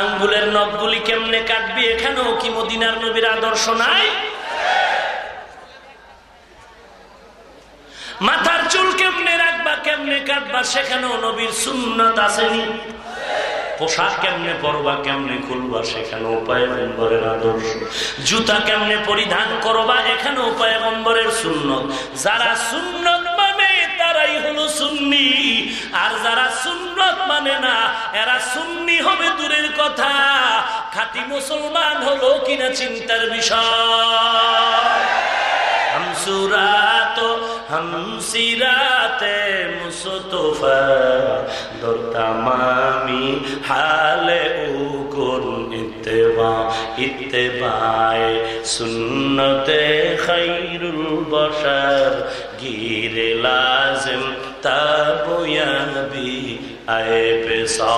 আঙ্গুলের নখগুলি কেমনে কাটবি? এখানেও কি মদিনার নবীর আদর্শ নাই? মাথার চুল কেমনে রাখবা, কেমনে কাটবা, সেখানেও নবীর সুন্নত আসেনি। পোশাক কেমনে পরবা, কেমনে খুলবা সেখানে উপায় নম্বরের আদর্শ। জুতা কেমনে পরিধান করবা এখানে উপায় নম্বরের সুন্নত। যারা সুন্নত মানে তারাই হলো সুন্নি। আর যারা সুন্নত মানে না, এরা সুন্নি হবে দূরের কথা। খাতি মুসলমান হলো কিনা চিন্তার বিষয়। হামসুরাত মুস্তফা দর তামামি হালে ও করুন ইত্তেবা ইত্তেবায় সুন্নতে খৈরুল বসার গিরে লাজম তাবয়াবি আয়ে পেশা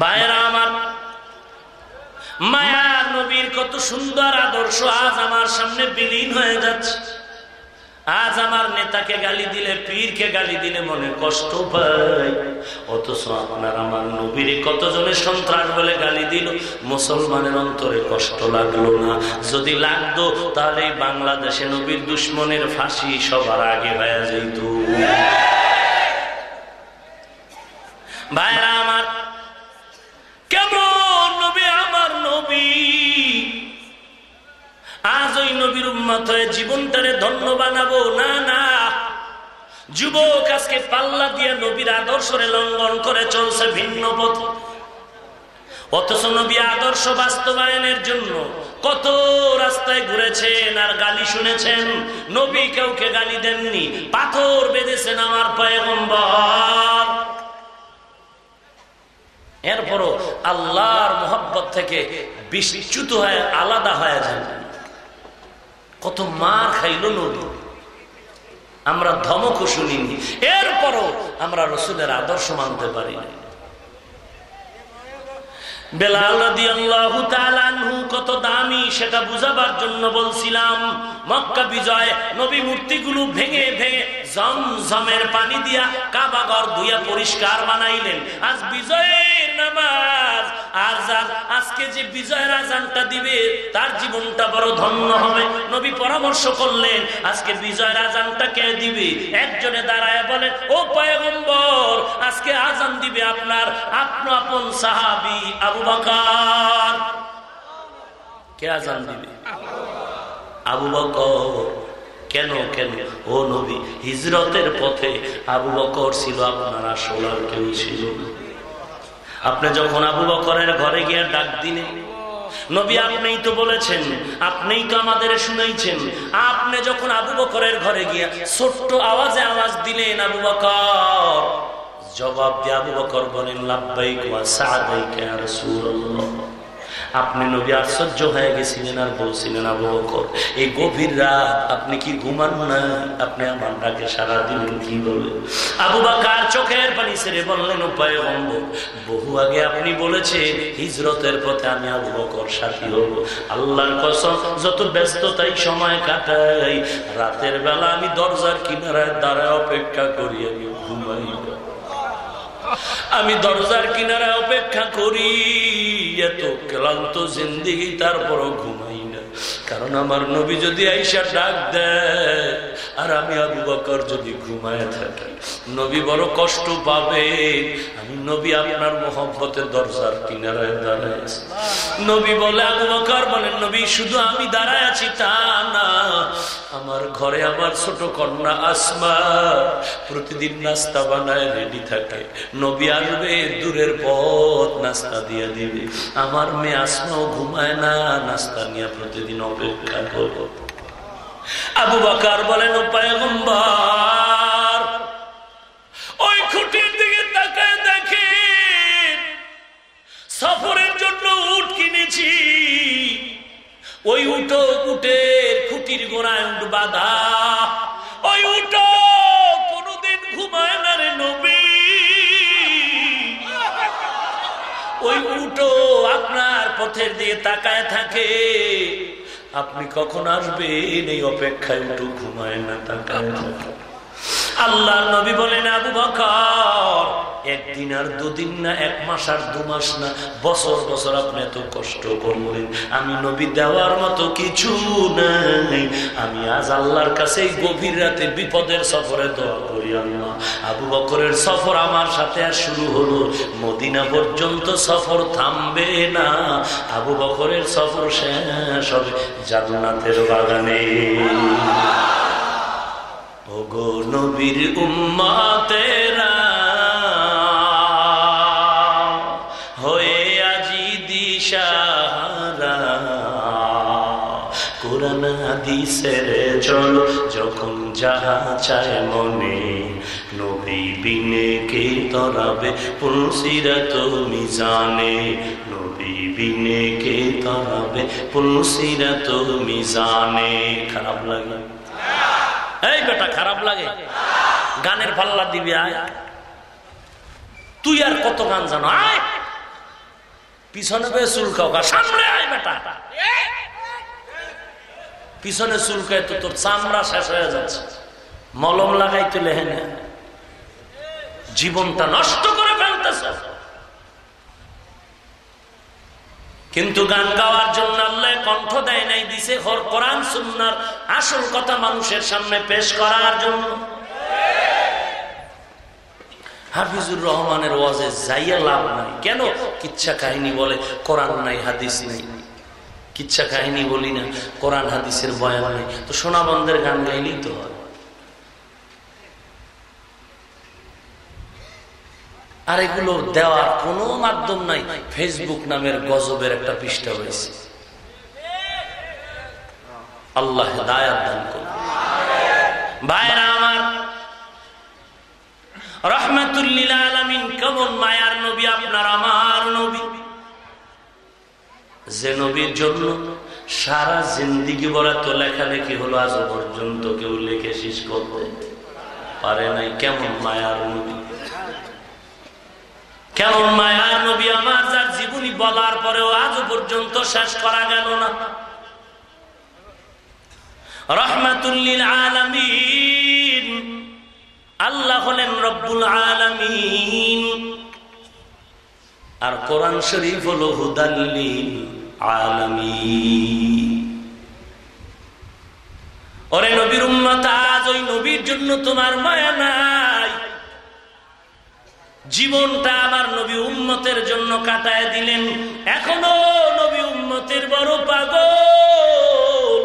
ভাইরা আমার মায়ার নবীর কত সুন্দর আদর্শ, আজ আমার সামনে বিলীন হয়ে যাচ্ছে। আজ আমার নেতাকে গালি দিলে, পীরকে গালি দিলে মনে কষ্ট পাই অথচ আপনার আমার নবীর কতজনের সন্ত্রাস বলে গালি দিল, মুসলমানের অন্তরে কষ্ট লাগল না। যদি লাগতো, তাহলে বাংলাদেশে নবীর দুশ্মনের ফাঁসি সবার আগে হয়ে যেত। ভাইরা আমার, কেমন নবী, আমার নবী। আজ ওই নবীর উম্মত হয়ে জীবনটারে ধন্য বানাবো। না না। যুবক আজকে পাল্লা দিয়ে নবীর আদর্শরে লঙ্ঘন করে চলছে ভিন্ন পথ। অথচ নবী আদর্শ বাস্তবায়নের জন্য কত রাস্তায় ঘুরেছেন আর গালি শুনেছেন। নবী কাউকে গালি দেননি। পাথর বেঁধেছেন আমার পয়গম্বর। এরপরও আল্লাহর মোহব্বত থেকে বিচ্যুত হয়ে আলাদা হয়ে যায় কত মার খাইল নবী। আমরা ধমকও শুনিনি। এরপরও আমরা রসুলের আদর্শ মানতে পারি কত দামি সেটা বুঝাবার জন্য বলছিলাম, মক্কা বিজয় নবী মূর্তিগুলো ভেঙে ভেঙে পানি দিয়া ধুইয়া পরিষ্কার বানাইলেন। আজ বিজয়ের নামাজ আজকে যে বিজয়ের আজানটা দিবে, তার জীবনটা বড় ধন্য হবে। নবী পরামর্শ করলেন, আজকে বিজয়ের আজানটা কে দিবে? একজনে দাঁড়ায় বলেন ও পয়গম্বর, আজকে আজান দিবে আপনার আপন আপন সাহাবি আবু আবু বকর কেন কেন? ও নবী, হিজরতের পথে আবু বকর ছিল কেউ ছিল আপনি যখন আবু বকরের ঘরে গিয়ে ডাক দিনে নবী আপনিই তো বলেছেন, আপনিই তো আমাদের শুনেছেন আপনি যখন আবু বকরের ঘরে গিয়া ছোট্ট আওয়াজে আওয়াজ দিলেন আবু বকর জবাব দিয়ে আবু বকর বলেন আপনি নবী আশ্চর্য হয়ে গেছিলেন আর বলছিলেন, আবু বকর, এই গভীর রাত আপনি কি ঘুমান না? আপনি আমার ডাকে সারাদিন কি বলে? আবু বাকার চোখের পানি ছেড়ে বললেন উপায় বন্ধ বহু আগে আপনি বলেছেন, হিজরতের পথে আমি আবু বকর সাথী হব। আল্লাহর কসম, যত ব্যস্ততাই সময় কাটাই, রাতের বেলা আমি দরজার কিনারায় দাঁড়ায় অপেক্ষা করি আমি ঘুমাই আমি দরজার কিনারা অপেক্ষা করি এত ক্লান্ত জিন্দিগি তারপরও ঘুমাই কারণ আমার নবী যদি আইসা ডাক দেয়, আর আমি আবু বকর যদি ঘুমায় থাকি, নবী বড় কষ্ট পাবে। আমি নবী আপনার মোহব্বতের দরজার কিনারায় দাঁড়ায় নবী বলে, আবু বকর বলেন নবী, শুধু আমি দাঁড়ায় আছি তা না। আমার ঘরে আমার ছোট কন্যা আসমা প্রতিদিন নাস্তা বানায় রেডি থাকে। নবী আসবে, দূরের পথ নাস্তা দিয়ে দিবে। আমার মেয়ে আসমাও ঘুমায় না, নাস্তা নিয়ে প্রতিদিন অপেক্ষা করব। আবু বাকার বলেন পায়গম্বর, ওই খুঁটির দিকে তাকায় দেখে সফরের জন্য উঠ কিনেছি। ওই উঠো উটের খুঁটির গোড়ায় বাধা। ওই উঠো কোনদিন ঘুমায় না রে নবী। ওই উঠো আপনার পথের দিয়ে তাকায় থাকে। আপনি কখন আসবেন? এই অপেক্ষায় একটু ঘুমায় না তাকায় থাকে। আল্লাহ নবী বলেন, আবু বকর, একদিন আর দুদিন না, এক মাস আর দু মাস না, বছর বছর আপনি এত কষ্ট করলেন। আমি নবী দেওয়ার মতো কিছু নাই। আমি আজ আল্লাহর কাছে গভীর রাতে বিপদের সফরে দোয়া করি, আল্লাহ। আবু বকরের সফর আমার সাথে আর শুরু হলো। মদিনা পর্যন্ত সফর থামবে না। আবু বকরের সফর শেষ হবে জান্নাতের বাগানে। ওগো নবীর উম্মাতেরা, হয়ে আজি দিশাহারা। কোরআন হাদিসের চলো, যখন যাহা চায় মনে, নবী বিনে কে তরাবে পুলসিরা তুমি জানে নবী বিনে কে তারাবে পুলসিরাত মিজানে, খারাপ লাগে। এই বেটা, খারাপ লাগে। গানের পাল্লা দিবি, আয়। তুই আর কত গান জানো পিছনে বে চুলকাও সামনে আয় বেটা। পিছনে চুলকায় তো তোর চামড়া শেষ হয়ে যাচ্ছে। মলম লাগাইতে লেহে না। জীবনটা নষ্ট করে ফেলতেছে। কিন্তু গান গাওয়ার জন্য আল্লাহ কণ্ঠ দেয় নাই, দিছে হর কোরআন, সুন্নার আসল কথা মানুষের সামনে পেশ করার জন্য। হাফিজুর রহমানের ওয়াজে যাইয়া লাভ নাই। কেন? কিচ্ছা কাহিনী বলে, কোরআন নাই, হাদিস নাই। কিচ্ছা কাহিনী বলি না, কোরআন, হাদিসের বয়ান নাই। তো সোনাবন্ধের গান গাইলেই তো হয়। আর এগুলো দেওয়ার কোনো মাধ্যম নাই। ফেসবুক নামের গজবের একটা পৃষ্ঠা হয়েছে আল্লাহ দায়াত দান করুন। ভাইরা আমার রহমাতুল্লিল আলমিন, কেমন মায়ার নবী আপনার, আমার নবী। যে নবীর জন্য সারা জিন্দিগি বলে তো লেখালেখি হলো, আজ পর্যন্ত কেউ লেখে শেষ করতে পারে নাই। কেমন মায়ার নবী। কেমন মায়ার নবী আমার, যার জীবনী বলার পরেও আজ পর্যন্ত শেষ করা গেল না। রহমাতুল্লিল আলমিন, আল্লাহ হলেন রব্বুল আলমিন। আর কোরআন শরীফ হল হুদাল্লিল আলমিন। ওরে নবীর উম্মত, আজ ওই নবীর জন্য তোমার মায়া নাই। জীবনটা আমার নবী উম্মতের জন্য কাটায় দিলেন। এখনও নবী উম্মতের বড় পাগল।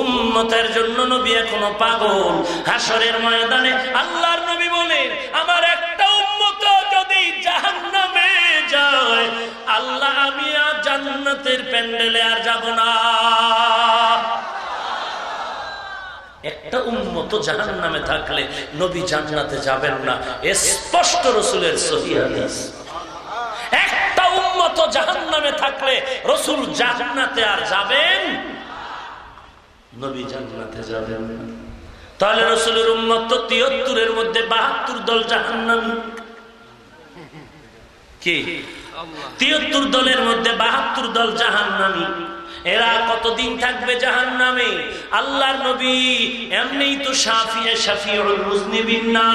উম্মতের জন্য নবী এখনও পাগল। হাসরের ময়দানে আল্লাহর নবী বলেন আমার একটা উম্মত যদি জাহান্নামে যায়, আল্লাহ আমি আর জান্নাতের প্যান্ডেলে আর যাব না। একটা উন্মত জাহান নামে থাকলে নবী জান্নাতে যাবেন না। স্পষ্ট রসুলের সহিহাদিস একটা উন্মত জাহান নামে থাকলে রসুল জাহান্নাতে আর যাবেন নবী জান্নাতে যাবেন না। তাহলে রসুলের উন্মত তিয়াত্তরের মধ্যে বাহাত্তর দল জাহান্নামী। কি? তিয়াত্তর দলের মধ্যে বাহাত্তর দল জাহান্নামী। এরা কতদিন থাকবে জাহান নামে আল্লাহর নবী এমনি তো সাফিয়ে সাফিউল মুজনিবিন না।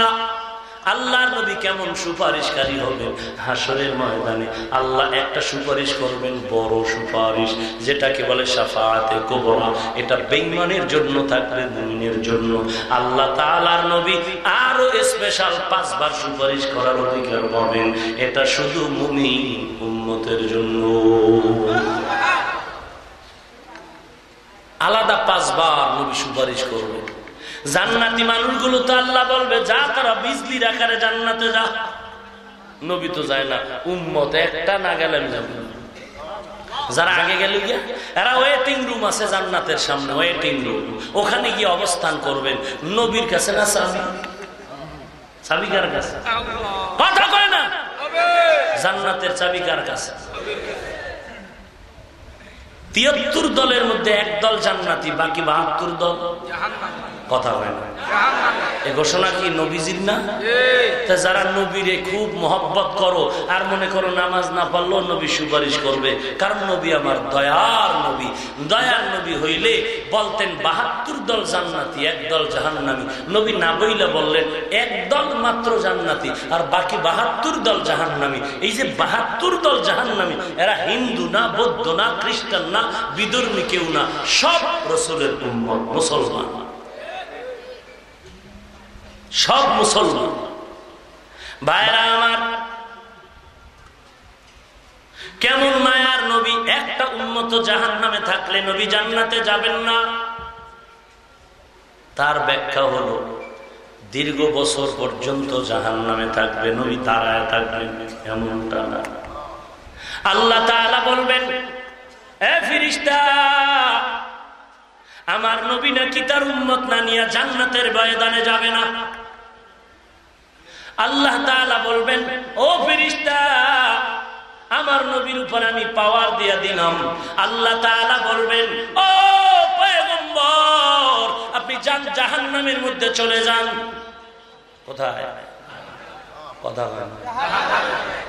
আল্লাহর নবী কেমন সুপারিশকারী হবে হাসরের ময়দানে আল্লাহ একটা সুপারিশ করবেন, বড় সুপারিশ, যেটাকে বলে সাফাতে কোবরা। এটা বেইমানের জন্য থাকবে, মুমিনের জন্য। আল্লাহ তাআলার নবী আরও স্পেশাল পাঁচবার সুপারিশ করার অধিকার পাবেন। এটা শুধু মুমিন উম্মতের জন্য। আলাদা পাঁচবার নবী সুপারিশ করবে। জান্নাতি মানুষগুলো তো আল্লাহ বলবে যা তারা বিজলির আকারে জান্নাতে যা। নবী তো যায় না উম্মত একটা না গেলে আমি যাব যারা আগে গেল গিয়া এরা ওয়েটিং রুম আছে জান্নাতের সামনে ওয়েটিং রুম ওখানে গিয়ে অবস্থান করবেন। নবীর কাছে না সাবি চাবি কাছে? কথা কয় না। জান্নাতের চাবি কার কাছে? তিয়াত্তর দলের মধ্যে এক দল জান্নাতি বাকি বাহাত্তর দল কথা হয় না। এ ঘোষণা কি নবীজির না? যারা নবীরে খুব মহব্বত করো আর মনে করো নামাজ না পারলেও নবী সুপারিশ করবে, কারণ নবী আমার দয়ার নবী। দয়ার নবী হইলে বলতেন, বাহাত্তর দল জান্নাতি, এক দল জাহান্নামি। নবী না বইলে বললেন, এক দল মাত্র জান্নাতি আর বাকি বাহাত্তর দল জাহান্নামি। এই যে বাহাত্তর দল জাহান্নামি, এরা হিন্দু না, বৌদ্ধ না, খ্রিস্টান না, বিদর্মী কেউ না, সব রসুলের মুসলমান। সব মুসলমান। ভাইরা আমার, কেমন মায়ার নবী? একটা উন্মত জাহান নামে থাকলে নবী জান্নাতে যাবেন না। তার ব্যাখ্যা হলো, দীর্ঘ বছর পর্যন্ত জাহান নামে থাকবে নবী, তারায় থাকবেন এমনটা না। আল্লাহ তাআলা বলবেন আমার নবী নাকি তার উন্মত না নিয়ে জান্নাতের বয়দানে যাবে না? আল্লাহ তাআলা বলবেন, ও ফিরিস্তা, আমার নবীর উপর আমি পাওয়ার দিয়া দিলাম। আল্লাহ তাআলা বলবেন, ও পয়গম্বর, আপনি যান, জাহান্নামের মধ্যে চলে যান। কোথায়? কথা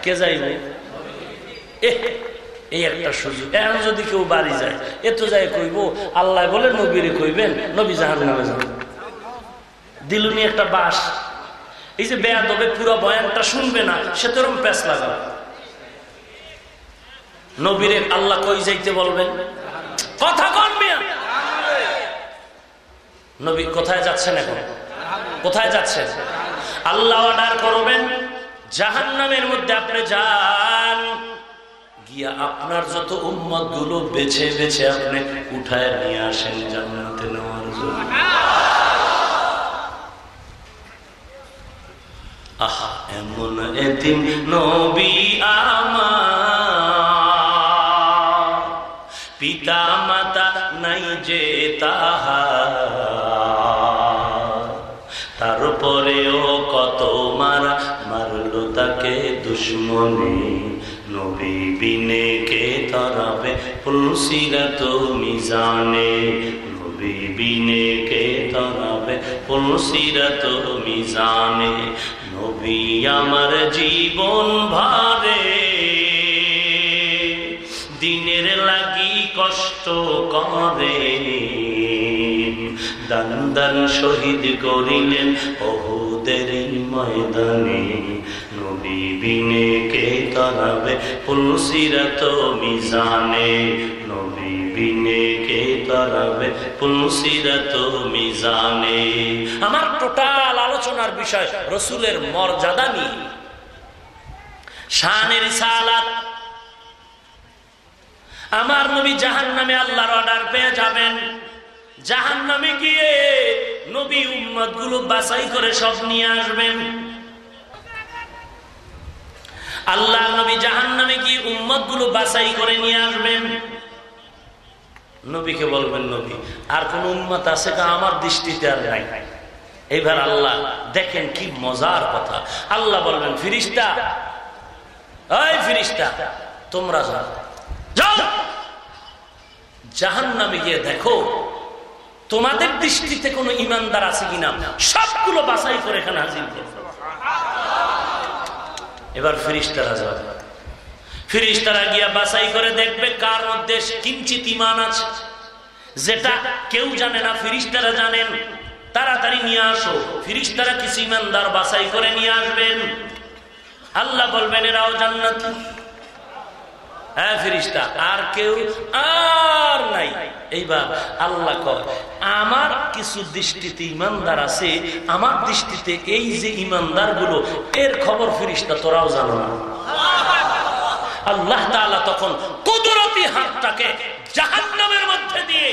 কে যাইবে? এই একটা সুযোগ এখন যদি কেউ বাড়ি যায় এত যায় কইব, আল্লাহ বলে নবীরে কইবেন, নবী জাহান নামে যাবেন দিলুনি একটা বাস। এই যে বেয়া দবে পুরো বয়ানটা শুনবে না, সে তো এরকম প্যাস লাগাবে। নবীরে আল্লাহ কই যাইতে বলবেন? কথা কন নবী কোথায় যাচ্ছেন এখন? কোথায় যাচ্ছেন? আল্লাহ অর্ডার করবেন জাহান নামের মধ্যে আপনি যান। গিয়া আপনার যত উম্মতগুলো বেছে বেছে আপনি উঠায় নিয়ে আসেন জান্নাতে নেওয়ার জন্য। এমন এদিন নবী আমার। পিতা মাতা নাই যে তাহার। তারপরেও কত মারা মারলো তাকে দুশ্মনী। নবী বিনে কে তরাবে? ফুলসিরাত মিজানে। নবী বিনে কে তরাবে? ফুলসিরাত মিজানে। নবী আমার জীবন ভারে। দিনের লাগি কষ্ট করে। দান দান শহীদ করিলেন বহুদের ময়দানে। বিনে কে তারাবে পুলসিরাত মিজানে। নবী বিনে কে তারাবে পুলসিরাত মিজানে। আমার টোটাল আলোচনার বিষয় রসুলের মর্যাদা নিয়ে। শানের সালাত আমার নবী জাহান নামে আল্লাহর অর্ডার পেয়ে যাবেন। জাহান নামে গিয়ে নবী উম্মতগুলো বাছাই করে সব নিয়ে আসবেন। আল্লাহ নবী জাহান নামে গিয়ে উম্মতগুলো বাছাই করে নিয়ে আসবেন। নবীকে বলবেন, নবী, আর কোন উম্মত আছে কা আমার দৃষ্টিতে আর নাই। এইবার আল্লাহ দেখেন কি মজার কথা। আল্লাহ বলবেন, ফিরিস্তা ওই ফিরিস্তা, তোমরা যাও। যাও! জাহান নামে গিয়ে দেখো, তোমাদের দৃষ্টিতে কোনো ইমানদার আছে কিনা? সবগুলো বাছাই করে এখানে হাজির এবার ফিরিস্তারা যাবে ফিরিস্তারা গিয়া বাছাই করে দেখবে কার মধ্যে কিঞ্চিত ইমান আছে। যেটা কেউ জানে না, ফিরিস্তারা জানেন। তাড়াতাড়ি নিয়ে আসো। ফিরিস্তারা কিছু ইমানদার বাছাই করে নিয়ে আসবেন। আল্লাহ বলবেন, এরাও জান্নাত। হ্যাঁ ফিরিস্তা, আর কেউ আর নাই। এইবার আল্লাহ কয় আমার কিছু দৃষ্টিতে ইমানদার আছে, আমার দৃষ্টিতে এই যে ইমানদারগুলো এর খবর ফিরিস্তা তোরাও জানো না। আল্লাহ তখন কুদরতি হাতটাকে জাহান্নামের মধ্যে দিয়ে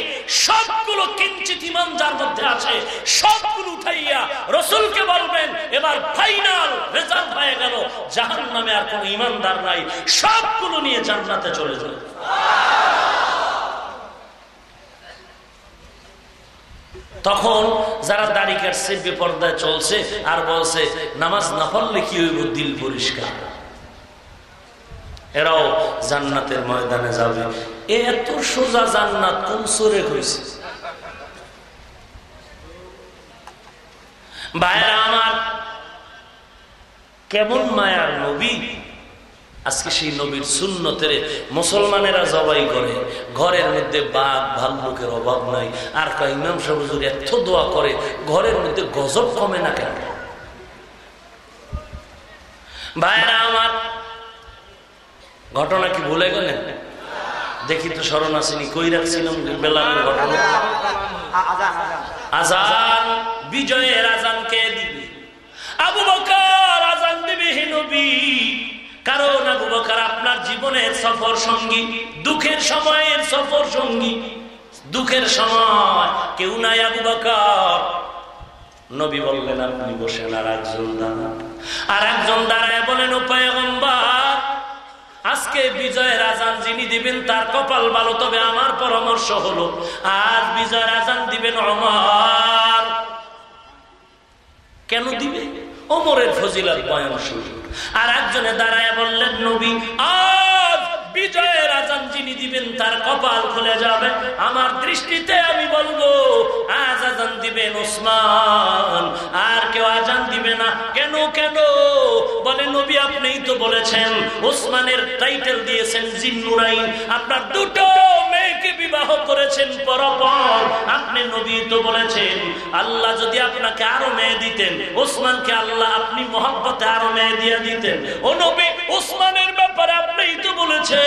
সবগুলো কিঞ্চিত ইমান যার মধ্যে আছে, সবগুলো উঠাইয়া রসুলকে বলবেন, এবার ফাইনাল রেজাল্ট হয়ে গেল, জাহান্নামে আর কোন ইমানদার নাই, সবগুলো নিয়ে জান্নাতে চলে যাবে তখন যারা দাড়ি কাটছে বেপর্দায় চলছে, আর বলছে, নামাজ না পড়লে কি হইব? দিল পরিষ্কার। এরাও জান্নাতের ময়দানে যাবে। এত সোজা জান্নাত কোন সরে হয়েছে ভাইরা আমার, কেমন মায়ার নবী? আজকে সেই নবীর শূন্যতের মুসলমানেরা জবাই করে, ঘরের মধ্যে বাঘ, ভাল্লুকের অভাব নাই। আর কয়, ইমাম সাহুজুর এত দোয়া করে, ঘরের মধ্যে গজব কমে না কেন? ভাইরা আমার ঘটনা কি ভুলে গেলেন? দেখি তো স্মরণ আসেনি কই রাখছিলাম ঘটনা? আজান বিজয়ের আজান কে দিবে? আবু বকর আজান দিবে কারণ আবু বকর আপনার জীবনের সফর সঙ্গী দুঃখের সময়ের সফর সঙ্গী। দুঃখের সময় কেউ নাই আবু বকর। নবী বললেন আপনি বসেন আর একজন দাঁড়ান আর একজন দাঁড়ায় বলেন উপায় আজকে বিজয়ের আজান যিনি দিবেন, তার কপাল ভালো, তবে আমার পরামর্শ হলো আর বিজয় আজান দিবেন অমর কেন দিবে? অমরের ফজিলাত বয়ান শুরু আর একজনে দাঁড়ায় বললেন, নবী, আজ বিজয়ের আজান যিনি দিবেন, তার কপাল খুলে যাবে। আমার দৃষ্টিতে আমি বলব, আজ আজান দিবেন ওসমান। আর কেউ আজান দিবে না। কেন কেন? বলে, নবী আপনিই তো বলেছেন, ওসমানের টাইটেল দিয়েছেন জিন্নুরাইন। আপনার দুটো মেয়েকে বিবাহ করেছেন পরপর। আপনি নবী তো বলেছেন, আল্লাহ যদি আপনাকে আরও মেয়ে দিতেন, ওসমানকে আল্লাহ আপনি মোহাম্মতে আরও মেয়ে দিয়ে দিতেন। ও নবী, ওসমানের ব্যাপারে আপনিই তো বলেছেন।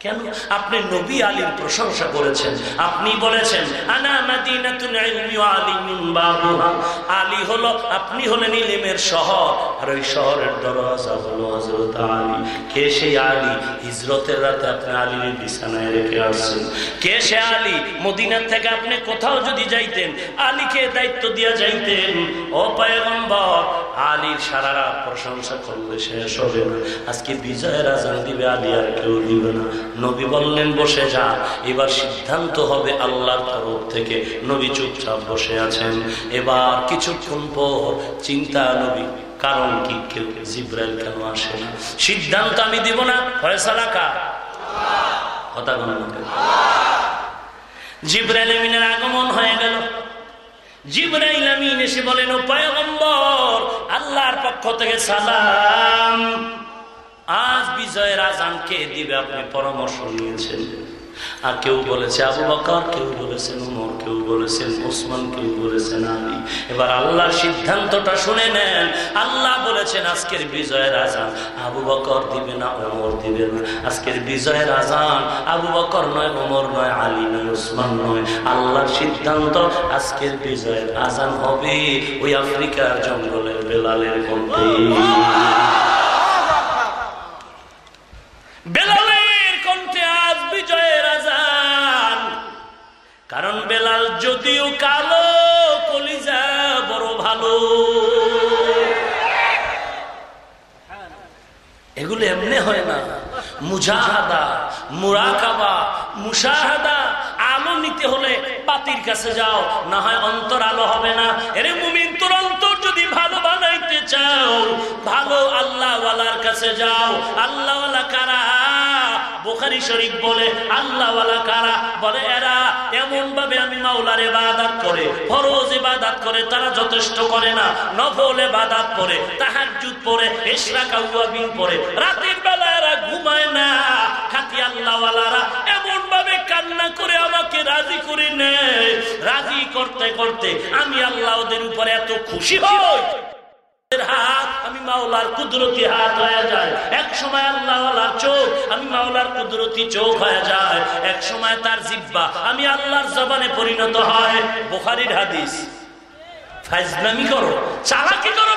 কেন? আপনি নবী আলীর প্রশংসা করেছেন। আপনি বলেছেন আলী হলো, আপনি হলেন ইলিমের শহর। আর ওই শহরের দরজা হলো হজরত আলী। কে সেই আলী? হিজরতের রাতে আপনি আলীর বিছানায় রেখে আসছেন। কে সে আলী? মদিনার থেকে আপনি কোথাও যদি যাইতেন, আলীকে দায়িত্ব দিয়া যাইতেন। ও পয়গম্বর, আলীর সারা রাত প্রশংসা করলে শেষ হবে না। আজকে বিজয়ের আজান দিবে আলী আর কেউ দিবে না। নবী বললেন, বসে যা। এবার সিদ্ধান্ত হবে আল্লাহর তরফ থেকে। নবী চুপচাপ বসে আছেন। এবার কিছুক্ষণ পর চিন্তা নবী, কারণ কি কেউ জিব্রাইল কেন আসে না? সিদ্ধান্ত আমি দিব না। ফয়সালা কা কথা জিব্রাইল আমিনের আগমন হয়ে গেল। জিব্রাইল আমিন এসে বলেন, ও আল্লাহর পক্ষ থেকে সালাম। আজ বিজয়ের আজান কে দিবে আপনি পরামর্শ নিয়েছেন। আর কেউ বলেছে আবু বকর, কেউ বলেছেন উমর, কেউ বলেছেন ওসমান, কেউ বলেছেন আলী। এবার আল্লাহর সিদ্ধান্তটা শুনে নেন। আল্লাহ বলেছেন, আজকের বিজয়ের আজান আবু বকর দিবে না ওমর দিবে না। আজকের বিজয়ের আজান আবু বকর নয় ওমর নয়, আলী নয়, ওসমান নয়। আল্লাহর সিদ্ধান্ত, আজকের বিজয়ের আজান হবে ওই আফ্রিকার জঙ্গলের বেলালের মধ্যে বেলালের কণ্ঠে আজ বিজয়ের আজান। কারণ বেলাল যদিও কালো, কলিজা বড় ভালো। এগুলো এমনি হয় না। মুজাহাদা, মুরাকাবা, মুশাহাদা আলো নিতে হলে পাতির কাছে যাও, না হয় অন্তর আলো হবে না। এরে মুমিন, তোর অন্তর যদি ভালো বানাইতে চাও, ভালো আল্লাহওয়ালার কাছে যাও। আল্লাহওয়ালা কারা? বোখারি শরীফ বলে, আল্লাহওয়ালা কারা? বলে, এরা এমন ভাবে আমি করে করে, তারা যথেষ্ট করে না। নফল এবাদাত করে পড়ে এশরা কাউয়াবিন পড়ে। রাতের বেলা এরা ঘুমায় না। খাতি আল্লাহওয়ালারা এমন ভাবে কান্না করে আমাকে রাজি করে নেয়। রাজি করতে করতে আমি আল্লাহ ওদের উপরে এত খুশি হই। আমি মাওলার কুদরতি হাত হয়ে যায়। এক সময় আল্লাহ চোখ, আমি মাওলার কুদরতি চোখ হয়ে যায়। এক সময় তার জিব্বা, আমি আল্লাহর জবানে পরিণত হয়। চালাকি করো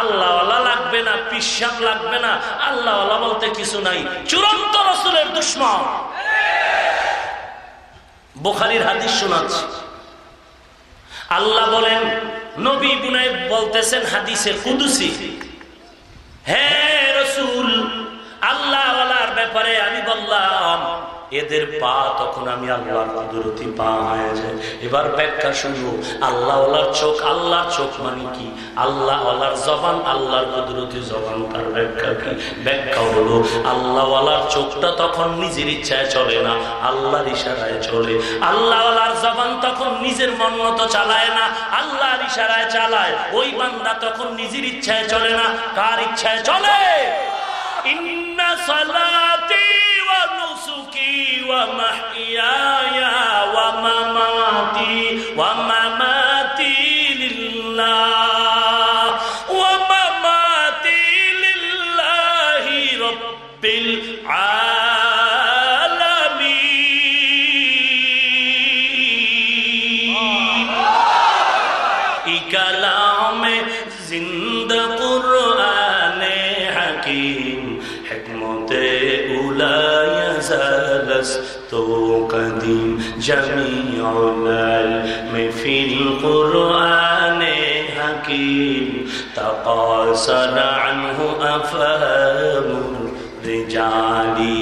আল্লাহ লাগবে না পিসাব লাগবে না আল্লাহ বলতে কিছু নাই। চূড়ান্ত রসুলের দুশ্মন। বোখারির হাদিস শোনাচ্ছি। আল্লাহ বলেন, নবী গুনায় বলতেছেন হাদিসে কুদুসি। হ্যাঁ রসুল আল্লাহ ব্যাপারে আমি বললাম, এদের পা তখন আমি আল্লাহর কুদরতি পা হয়ে যায়। এবার ব্যাখ্যা শুনব, আল্লাহওয়ালার চোখ, আল্লাহর চোখ মানে কি? আল্লাহওয়ালার জবান, আল্লাহর কুদরতি জবান, তার ব্যাখ্যা কি? ব্যাখ্যা হলো, আল্লাহওয়ালার চোখটা তখন নিজের ইচ্ছায় চলে না, আল্লাহর ইশারায় চলে। আল্লাহওয়ালার জবান তখন নিজের মন মতো চালায় না, আল্লাহর ইশারায় চালায়। ওই বান্দা তখন নিজের ইচ্ছায় চলে না, কার ইচ্ছায় চলে? ইন্না إن صلاتي ونسكي ومحياي ومماتي ومماتي قديم جميع العلم في القرآن حكيم تقاصر عنه أفهام রেজালি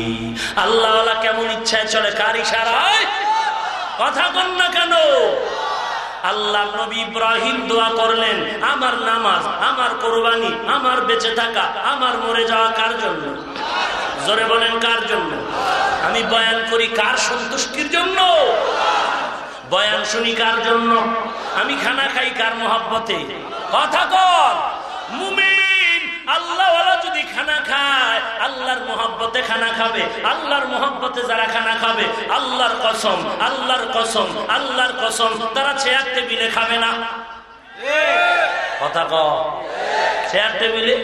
আল্লাহ কেমন ইচ্ছায় চলে কার ইশারায় কথা কন না কেন আল্লাহ নবী ইব্রাহিম দোয়া করলেন আমার নামাজ আমার কোরবানি আমার বেঁচে থাকা আমার মরে যাওয়া কার জন্য জোরে বলেন কার জন্য আমি বয়ান করি কার সন্তুষ্টির জন্য? বয়ান শুনি কার জন্য? আমি খানা খাই কার মহাব্বতে? কথা কর মুমিন আল্লাহ যদি খানা খায় আল্লাহর মোহাব্বতে খানা খাবে। আল্লাহর মোহাব্বতে যারা খানা খাবে আল্লাহর কসম আল্লাহর কসম আল্লাহর কসম তারা চেয়ার টেবিলে খাবে না। কথা ক চেয়ার টেবিলে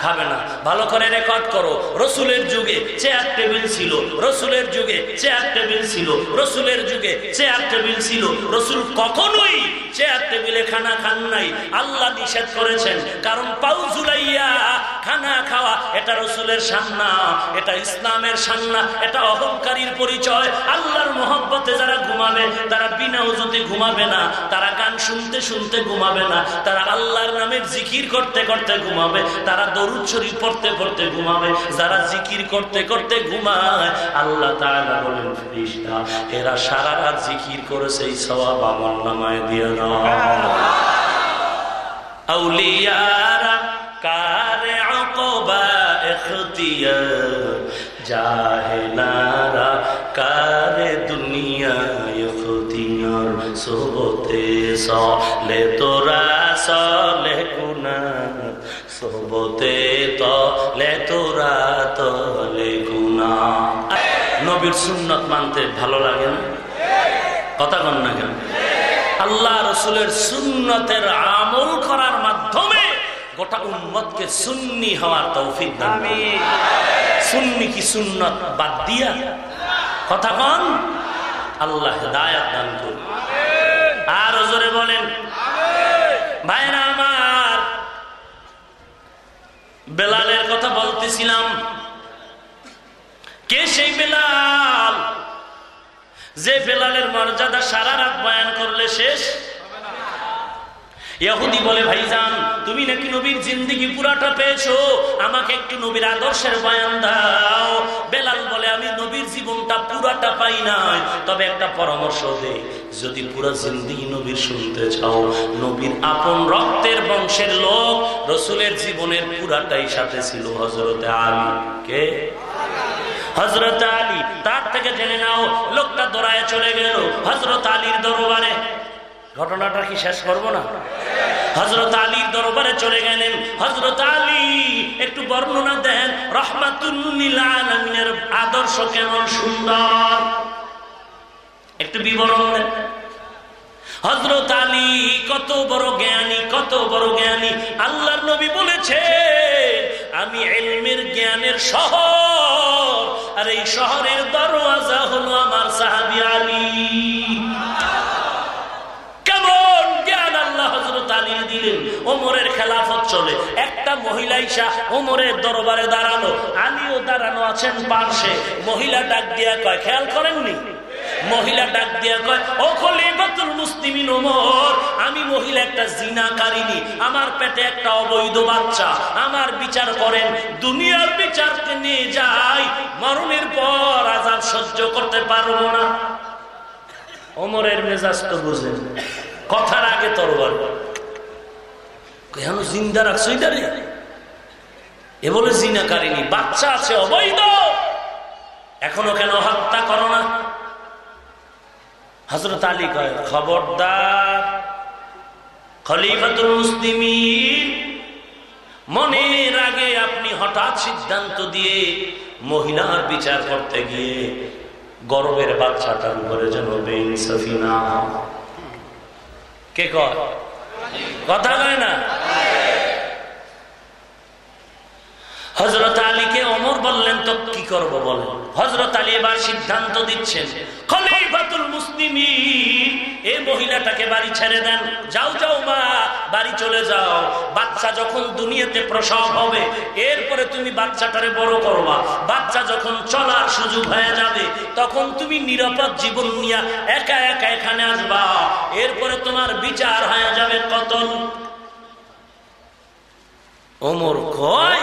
খাবে না। ভালো করে রেকর্ড করো। রসুলের যুগে চেয়ার টেবিল ছিল। রসুলের যুগে চেয়ার টেবিল ছিল। রসুলের যুগে চেয়ার টেবিল ছিল। রসুল কখনোই চেয়ার টেবিলে খানা খান নাই। আল্লাহ নিষেধ করেছেন। কারণ পাউ ঝুলাইয়া খানা খাওয়া, এটা রসুলের সান্না, এটা ইসলামের সান্না, এটা অহংকারীর পরিচয়। আল্লাহর মোহব্বতে যারা ঘুমাবে, তারা বিনা উজুতে ঘুমাবে না। তারা গান শুনতে শুনতে ঘুমাবে না। তারা আল্লাহর নামের জিকির করতে করতে ঘুমাবে। তারা দরুদ শরীফ পড়তে পড়তে ঘুমাবে, যারা জিকির করতে করতে ঘুমায়, আল্লাহ বলেন, ফেরেশতা, এরা সারা রাত জিকির আমার নামায় দিয়ে দাও। কারে আকবা কারে দুনিয়া এখতিয়ার সোবতে সলে তোরা সলে গুনা সোবতে তলে তোরা তলে গুনা নবীর সুন্নত মানতে ভালো লাগে না? কথা কন না কেন? আল্লাহ রসুলের সুন্নতের আমল করার মাধ্যমে গোটা উম্মতকে সুন্নি হওয়ার তৌফিক দান সুন্নি কি সুন্নত বাদ দিয়া? কথা কন? আল্লাহ দায়াত দান করুন। আর জোরে বলেন। ভাইরা আমার বেলালের কথা বলতেছিলাম। কে সেই বেলাল? যে বেলালের মর্যাদা সারা রাত বয়ান করলে শেষ? ইহুদি বলে ভাইজান জিন্দিগি পুরাটা পেয়েছ? আমাকে একটু নবীর আদর্শের বয়ান দাও। বেলাল বলে, আমি নবীর জীবনটা পুরাটা পাই নাই। তবে একটা পরামর্শ দে, যদি পুরা জিন্দিগি নবীর শুনতে চাও, নবীর আপন রক্তের বংশের লোক রসুলের জীবনের পুরাটাই সাথে ছিল হজরতে আলী। কে? হজরত আলী। তার থেকে জেনে নাও, লোকটা দৌড়ায় চলে গেল হজরত আলীর দরবারে। ঘটনাটা কি শেষ করব না? হজরত আলীর দরবারে চলে গেলেন। হজরত আলী, একটু বর্ণনা দেন। রহমাতুল্লিলের আদর্শ কেমন সুন্দর? একটু বিবরণ দেন। হজরত আলী, কত বড় জ্ঞানী, কত বড় জ্ঞানী। আল্লাহর নবী বলেছে আমি এলমের জ্ঞানের শহর, আর এই শহরের দরওয়াজা হলো আমার সাহাবি আলী কেমন জ্ঞান আল্লাহ হজরত আলী দিলেন। ওমরের খেলাফত চলে। একটা মহিলা ইসা ওমরের দরবারে দাঁড়ানো আলীও দাঁড়ানো আছেন পার্শ্বে মহিলা ডাক দিয়া কয়, খেয়াল করেননি? মহিলা ডাক দিয়া কয়, ও খলিফাতুল মুসলিমিন ওমর, আমি মহিলা একটা জিনাকারিনী। আমার পেটে একটা অবৈধ বাচ্চা। আমার বিচার করেন। দুনিয়ার বিচারকে নিয়ে যাই। মরণের পর আজাব সহ্য করতে পারব না। ওমরের মেজাজ তো বুঝেন। কথার আগে তরবার। কেন জিন্দা রাখছো এটারে এ বলে জিনাকারিনী, বাচ্চা আছে, অবৈধ। এখনও কেন হত্যা করো না? হজরত আলী কয়, খবরদার, খলিফাতুল মুসলিমিন, মনের আগে আপনি হঠাৎ সিদ্ধান্ত দিয়ে মহিলার বিচার করতে গিয়ে গর্বের বাচ্চাটার উপরে যেন বেইনসাফি না কে কয়? কথা কয় না? হজরত আলীকে অমর বললেন, তো কি করব বলেন? হজরত আলী এবার সিদ্ধান্ত দিচ্ছেন বাড়ি ছেড়ে দেন। যাও যাও বাড়ি চলে যাও। বাচ্চা যখন দুনিয়াতে হবে, এরপরে তুমি বড় করবা। বাচ্চা যখন চলার সুযোগ হয়ে তখন তুমি নিরাপদ জীবন নিয়ে একা একা এখানে আসবা। এরপরে তোমার বিচার হয়ে যাবে কতল। ওমর কয়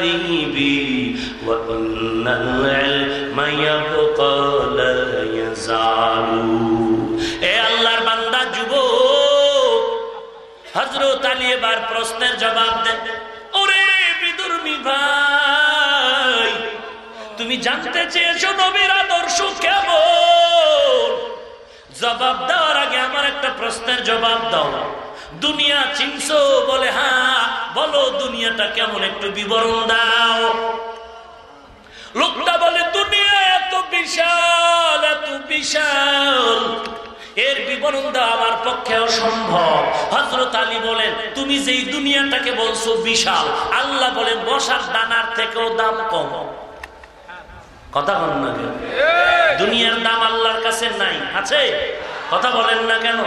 আন قريبي وإن العلم يبقى لا يزال এ আল্লাহর বান্দা যুবক হজরত আলী এবার প্রশ্নের জবাব দেন ওরে বিদুর্মী ভাই তুমি জানতে চেয়েছো নবীর আদর্শ কেমন জবাব দেওয়ার আগে আমার একটা প্রশ্নের জবাব দাও দুনিয়া চিনছো? বলে হ্যাঁ বলো দুনিয়াটা কেমন একটু বিবরণ দাও। লোকটা বলে দুনিয়া এত বিশাল এত বিশাল। এর বিবরণ দেওয়া আমার পক্ষে অসম্ভব। হজরত আলী বলেন তুমি যেই দুনিয়াটাকে বলছো বিশাল আল্লাহ বলেন বসার দানার থেকেও দাম কম। কথা বলেন না কেন? দুনিয়ার দাম আল্লাহর কাছে নাই। আছে? কথা বলেন না কেন?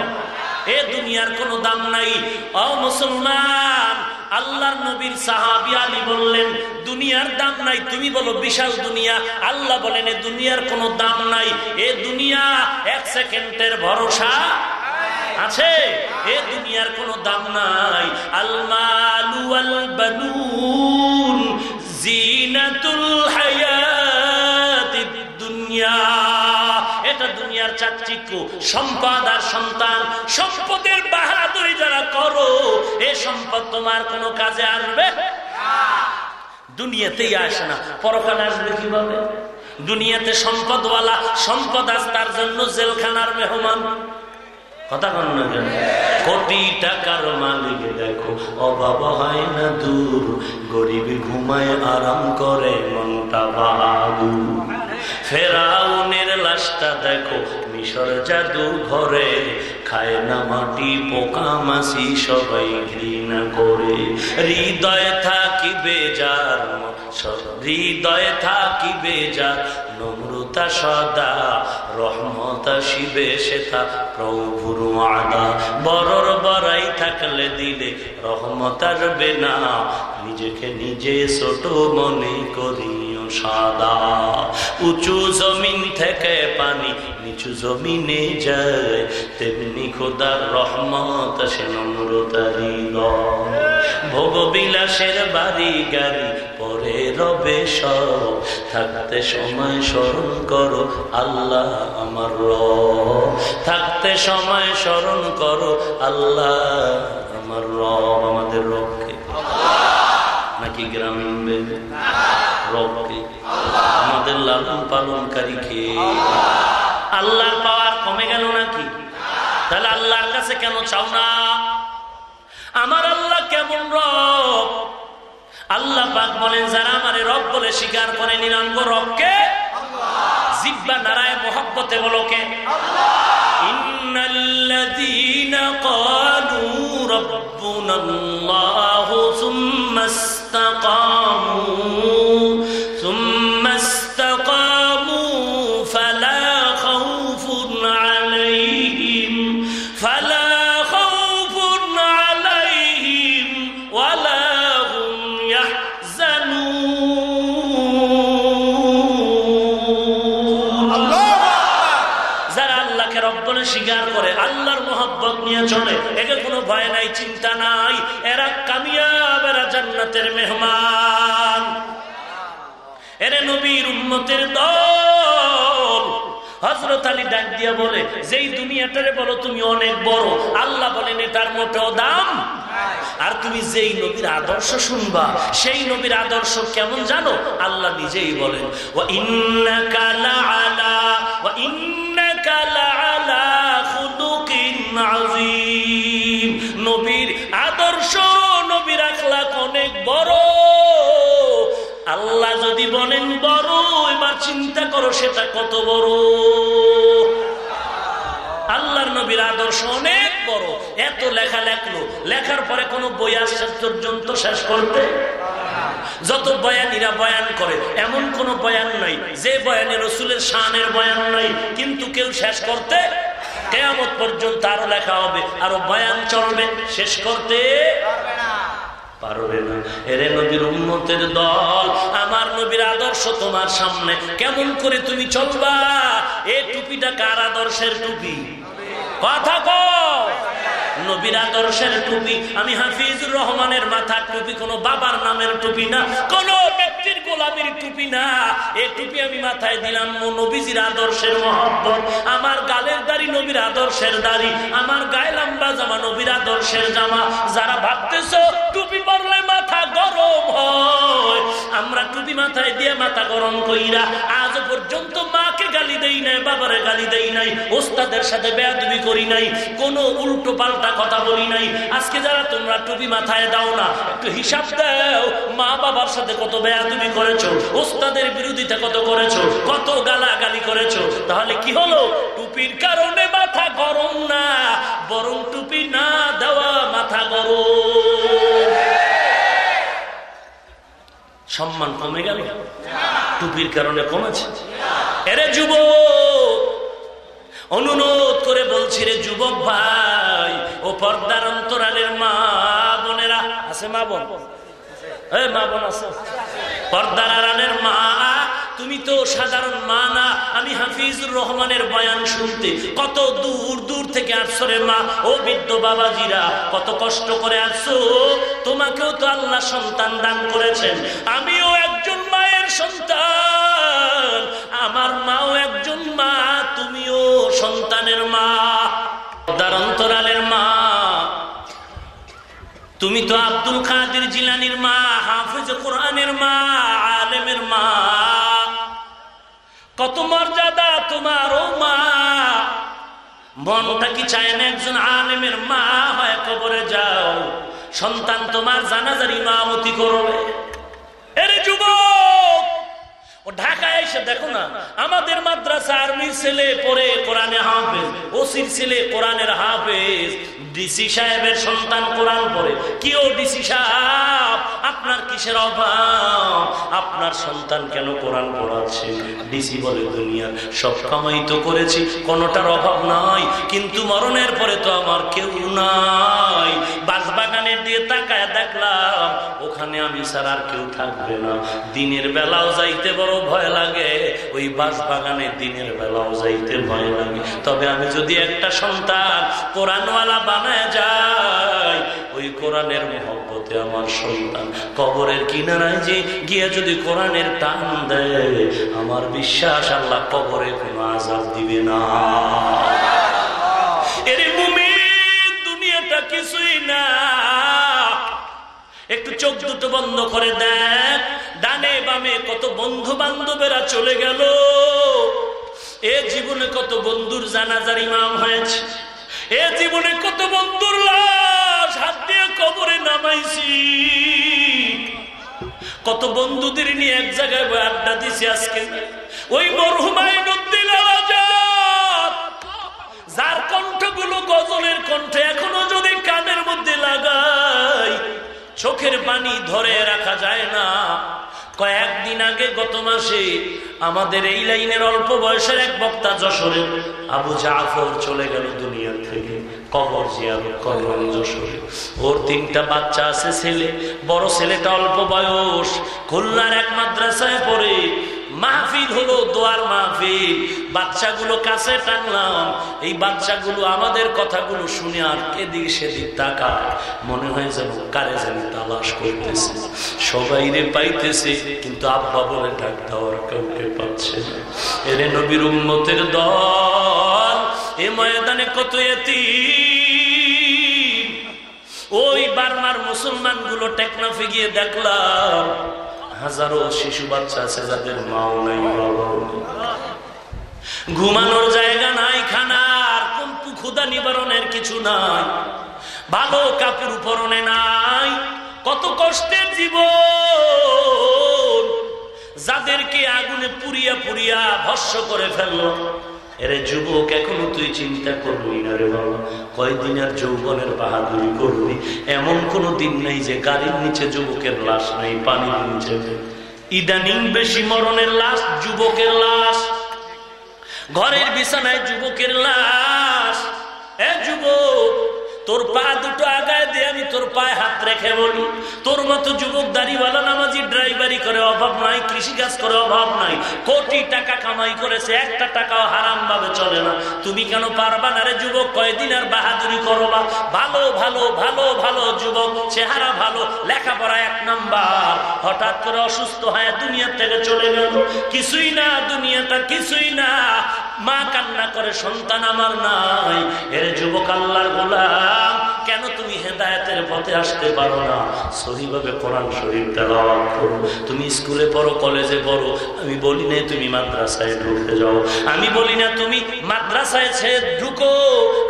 এ দুনিয়ার কোনো দাম নাই। অ মুসলমান, আল্লাহর নবীর সাহাবি আলী বললেন, দুনিয়ার দাম নাই, তুমি বলো বিশাল দুনিয়া। আল্লাহ বলেন, এ দুনিয়ার কোনো দাম নাই। এ দুনিয়া এক সেকেন্ডের ভরসা আছে। এ দুনিয়ার কোনো দাম নাই। আলমালু আল বানুন জিনাতুল হায়াতিদ দুনিয়া। চাকচিক্য, সম্পদ আর সন্তান, সম্পদের বাহাদুরি যারা করো, এ সম্পদ তোমার কোনো কাজে আসবে? দুনিয়াতেই আসে না, পরকালে আসবে কীভাবে? দুনিয়াতে সম্পদওয়ালা, সম্পদ আস তার জন্য জেলখানার মেহমান। কথা কন না কেন? কোটি টাকার মালিক দেখো, অভাব হয় না দূর, গরিব ঘুমায় আরাম করে মনটা বাবু ফেরাউনের লাশটা দেখো, মিশর জাদু ঘরে খায় না মাটি, পোকা মাসি সবাই ঘৃণা করে। হৃদয় থাকিবে যার হৃদয় থাকিবে যার, নম্রতা সদা, রহমতা শিবে সেটা প্রভুর আদা বরর বড়াই থাকলে দিলে রহমত আসবে না, নিজেকে নিজে ছোট মনে করিও সাদা, উঁচু জমিন থেকে পানি, নিচু জমিনে যায়। তেমনি খোদার রহমত সে নম্রতারি ভোগ বিলাসের বাড়ি গাড়ি, পরে রবে সব। থাকতে সময় স্মরণ করো, আল্লাহ আমার র থাকতে সময় স্মরণ করো, আল্লাহ আমার রব, আমাদের রবকে। নাকি গ্রামীণ রবকে। আমাদের লালন পালনকারী কে আল্লাহর পাওয়ার কমে গেল নাকি? তাহলে আল্লাহর কাছে কেন চাও না? আমার আল্লাহ কেমন রব? আল্লাহ পাক বলেন, যারা আমার রব বলে স্বীকার করে নিরাঙ্গ রবকে। জিব্বা নারায়, মোহাব্বতে বলোকে إن الذين قالوا ربنا الله ثم استقاموا ثم জান্নাতের মেহমান। এরে নবীর উন্মতের দল। হজরত আলী ডাক দিয়া বলে, যেই দুনিয়াটারে বলো তুমি অনেক বড়। আল্লাহ বলেন মোটেও দাম আর তুমি যেই নবীর আদর্শ শুনবা, সেই নবীর আদর্শ কেমন জানো? আল্লাহ নিজেই বলেন ও ইন্নাকা লাআলা, ওয়া ইন্নাকা লাআলা খুলুকিন আযীম। নবীর আদর্শ অনেক বড়। আল্লাহ যদি বলেন বড়, এবার চিন্তা করো সেটা কত বড়। আল্লাহর নবীর আদর্শ অনেক বড়। এত লেখা লেখলো। লেখার পরে কোনো বই আসছে পর্যন্ত শেষ করতে? যত বয়ানিরা বয়ান করে, এমন কোন বয়ান নাই। যে বয়ানে রসুলের শানের বয়ান নাই, কিন্তু কেউ শেষ করতে কেয়ামত পর্যন্ত আরও লেখা হবে, আরও বয়ান চলবে, শেষ করতে নবীর দল, আমার নবীর আদর্শ তোমার কেমন করে তুমি টুপিটা কার আদর্শের টুপি? কথা কও। নবীর আদর্শের টুপি। আমি হাফিজুর রহমানের মাথার টুপি, কোন বাবার নামের টুপি না, কোন ব্যক্তির গোলামির টুপি না। এই টুপি আমি মাথায় দিলাম নবীজির আদর্শের মহব্বত। আমার গালের দাড়ি নবীর আদর্শের দাড়ি, আমার গায়ে লম্বা জামা নবীর আদর্শের জামা। যারা ভাবতেছ টুপি পরলে মাথা গরম হয়, আমরা টুপি মাথায় দিয়ে মাথা গরম কইরা আজ পর্যন্ত মাকে গালি দেই নাই, বাবারে গালি দেই নাই, ওস্তাদের সাথে বেয়াদবি করি নাই, কোনো উল্টো পাল্টা কথা বলি নাই। আজকে যারা তোমরা টুপি মাথায় দাও না, একটু হিসাব দাও। মা বাবার সাথে কত বেয়াদবি করেছ, ওস্তাদের বিরোধিতা কত করেছ, কত গালা গালি করেছ। তাহলে কি হলো? টুপির কারণে মাথা গরম না, বরং টুপি না দেওয়া মাথা গরম। সম্মান কমে গেল? টুপির কারণে কমেছে? এরে যুবক! অনুরোধ করে বলছি রে যুবক ভাই, ও পর্দার অন্তরালের মা বোনেরা, আছে মা বোন? মা বোন আছে। পর্দার আড়ালের মা, তুমি তো সাধারণ মা না, আমি হাফিজুর রহমানের বয়ান শুনতে কত দূর দূর থেকে আসছো রে মা। ও বৃদ্ধ বাবাজিরা, কত কষ্ট করে আসছো তোমাকেও তো আল্লাহ সন্তান দান করেছেন। আমিও একজন মায়ের সন্তান, আমার মাও একজন মা। তুমিও সন্তানের মা অন্তরালের মা। তুমি তো আব্দুল কাদের জিলানির মা, হাফিজ কোরআনের মা, আলেমের মা। কত মর্যাদা তোমার ও মা। মনটা কি চায় না একজন আলেমের মা? হয় কবরে যাও। সন্তান তোমার জানাজার ইমামতি করবে। এরে যুবক! ও ঢাকায় এসে দেখো না, আমাদের মাদ্রাসা আর্মির ছেলে পরে কোরআনে হাফেজ, ওসির ছেলে কোরআনের হাফেজ। ডিসি সাহেবের সন্তান কোরআন পড়ে। কেউ ডিসি সাহেব? আপনার কিসের অভাব? আপনার সন্তান কেন কোরআন পড়াচ্ছে? ডিসি বলে দুনিয়ার সব কামাই তো করেছি, কোনোটার অভাব নাই। কিন্তু মরণের পরে তো আমার কেউ নাই। বাগানের দিয়ে তাকায় দেখলাম, ওখানে আমি ছাড়া আর কেউ থাকবে না। দিনের বেলাও যাইতে বড় ভয় লাগে, ওই বাস বাগানে দিনের বেলাও যাইতে ভয় লাগে। তবে আমি যদি একটা সন্তান কোরআনওয়ালা বানায় যাই, ওই কোরআনের মহব্বতে আমার সন্তান কবরের কিনারায় যে গিয়ে যদি কোরআনের টান দেয়, আমার বিশ্বাস আল্লাহ কবরে কোনো আজাব দিবে না। এর মুমি দুনিয়াটা কিছুই না। একটু চোখ দুটো বন্ধ করে দেখ। ডানে বামে কত বন্ধু বান্ধবেরা চলে গেল। এ জীবনে কত বন্ধুর জানাজার ইমাম হয়েছে। এ জীবনে কত বন্ধুর লাশ হাত দিয়ে কবরে নামাইছি। কত বন্ধুদের নিয়ে এক জায়গায় আড্ডা দিছি আজকে। ওই মরহুমাই যার কণ্ঠগুলো গজলের কণ্ঠে এখনও যদি কানের মধ্যে লাগাই চোখের পানি ধরে রাখা যায় না। কয়েকদিন আগে গত মাসে আমাদের এই লাইনের অল্প বয়সের এক বক্তা যশোরে আবু জাফর চলে গেল দুনিয়ার থেকে। কবর জিয়ারত যশোরে। ওর তিনটা বাচ্চা আছে, ছেলে। বড় ছেলেটা অল্প বয়স। খুলনার এক মাদ্রাসায় পড়ে মাহফিল হলো দোয়ার মাহফিল। বাচ্চাগুলো কাছে টানলাম, এই বাচ্চাগুলো আমাদের কথাগুলো শুনে আর এদিক সেদিক তাকায়। মনে হয় যেন কারে যেন তালাশ করতেছে। সবাই রে পাইতেছে, কিন্তু আব্বা বলে ডাক দেওয়ার কাউকে পাচ্ছে এরে নবীর উন্মতের দল, এ ময়দানে কত এতি ওই বারমার মুসলমানগুলো টেকনাফে গিয়ে দেখলাম হাজারো শিশু বাচ্চা আছে যাদের মাও নাই ঘুমানোর জায়গা নাই খানার কম্পু ক্ষুদা নিবারণের কিছু নাই। ভালো কাপড় উপরণে নাই। কত কষ্টের জীবন। যাদেরকে আগুনে পুরিয়া পুরিয়া ভস্য করে ফেলল। এরে যুবক, এখনও তুই চিন্তা করবি না রে বাবা। কয়দিন আর যৌবনের বাহাদুরি করবি? এমন কোনো দিন নেই যে গাড়ির নিচে যুবকের লাশ নেই, পানির নিচে। ইদানিং বেশি মরণের লাশ, যুবকের লাশ। ঘরের বিছানায় যুবকের লাশ। এ যুবক তোর পা দুটো আগায় দিয়ে আমি তোর পায়ে হাত রেখে বলি। তোর মতো যুবক দাড়িওয়ালা নামাজি ড্রাইভারি করে অভাব নাই, কৃষিকাজ করে অভাব নাই। কোটি টাকা কামাই করেছে, একটা টাকাও হারাম ভাবে চলে না। তুমি কেন পারবা না রে যুবক? কয়দিন আর বাহাদুরি করো বা ভালো ভালো ভালো ভালো যুবক, চেহারা ভালো, লেখাপড়া এক নাম্বার। হঠাৎ করে অসুস্থ হয় দুনিয়া থেকে চলে গেল। কিছুই না, দুনিয়াটা কিছুই না। মা কান্না করে, সন্তান আমার নাই। এর যুবক আল্লাহর গোলাম কেন তুমি হেদায়তের পথে আসতে পারো না? সহিভাবে কোরআন শরীফ তেলাওয়াত করো। তুমি স্কুলে পড়ো, কলেজে পড়ো। আমি বলি না তুমি মাদ্রাসায় ঢুকে যাও। আমি বলি না তুমি মাদ্রাসায় সে ঢুকো।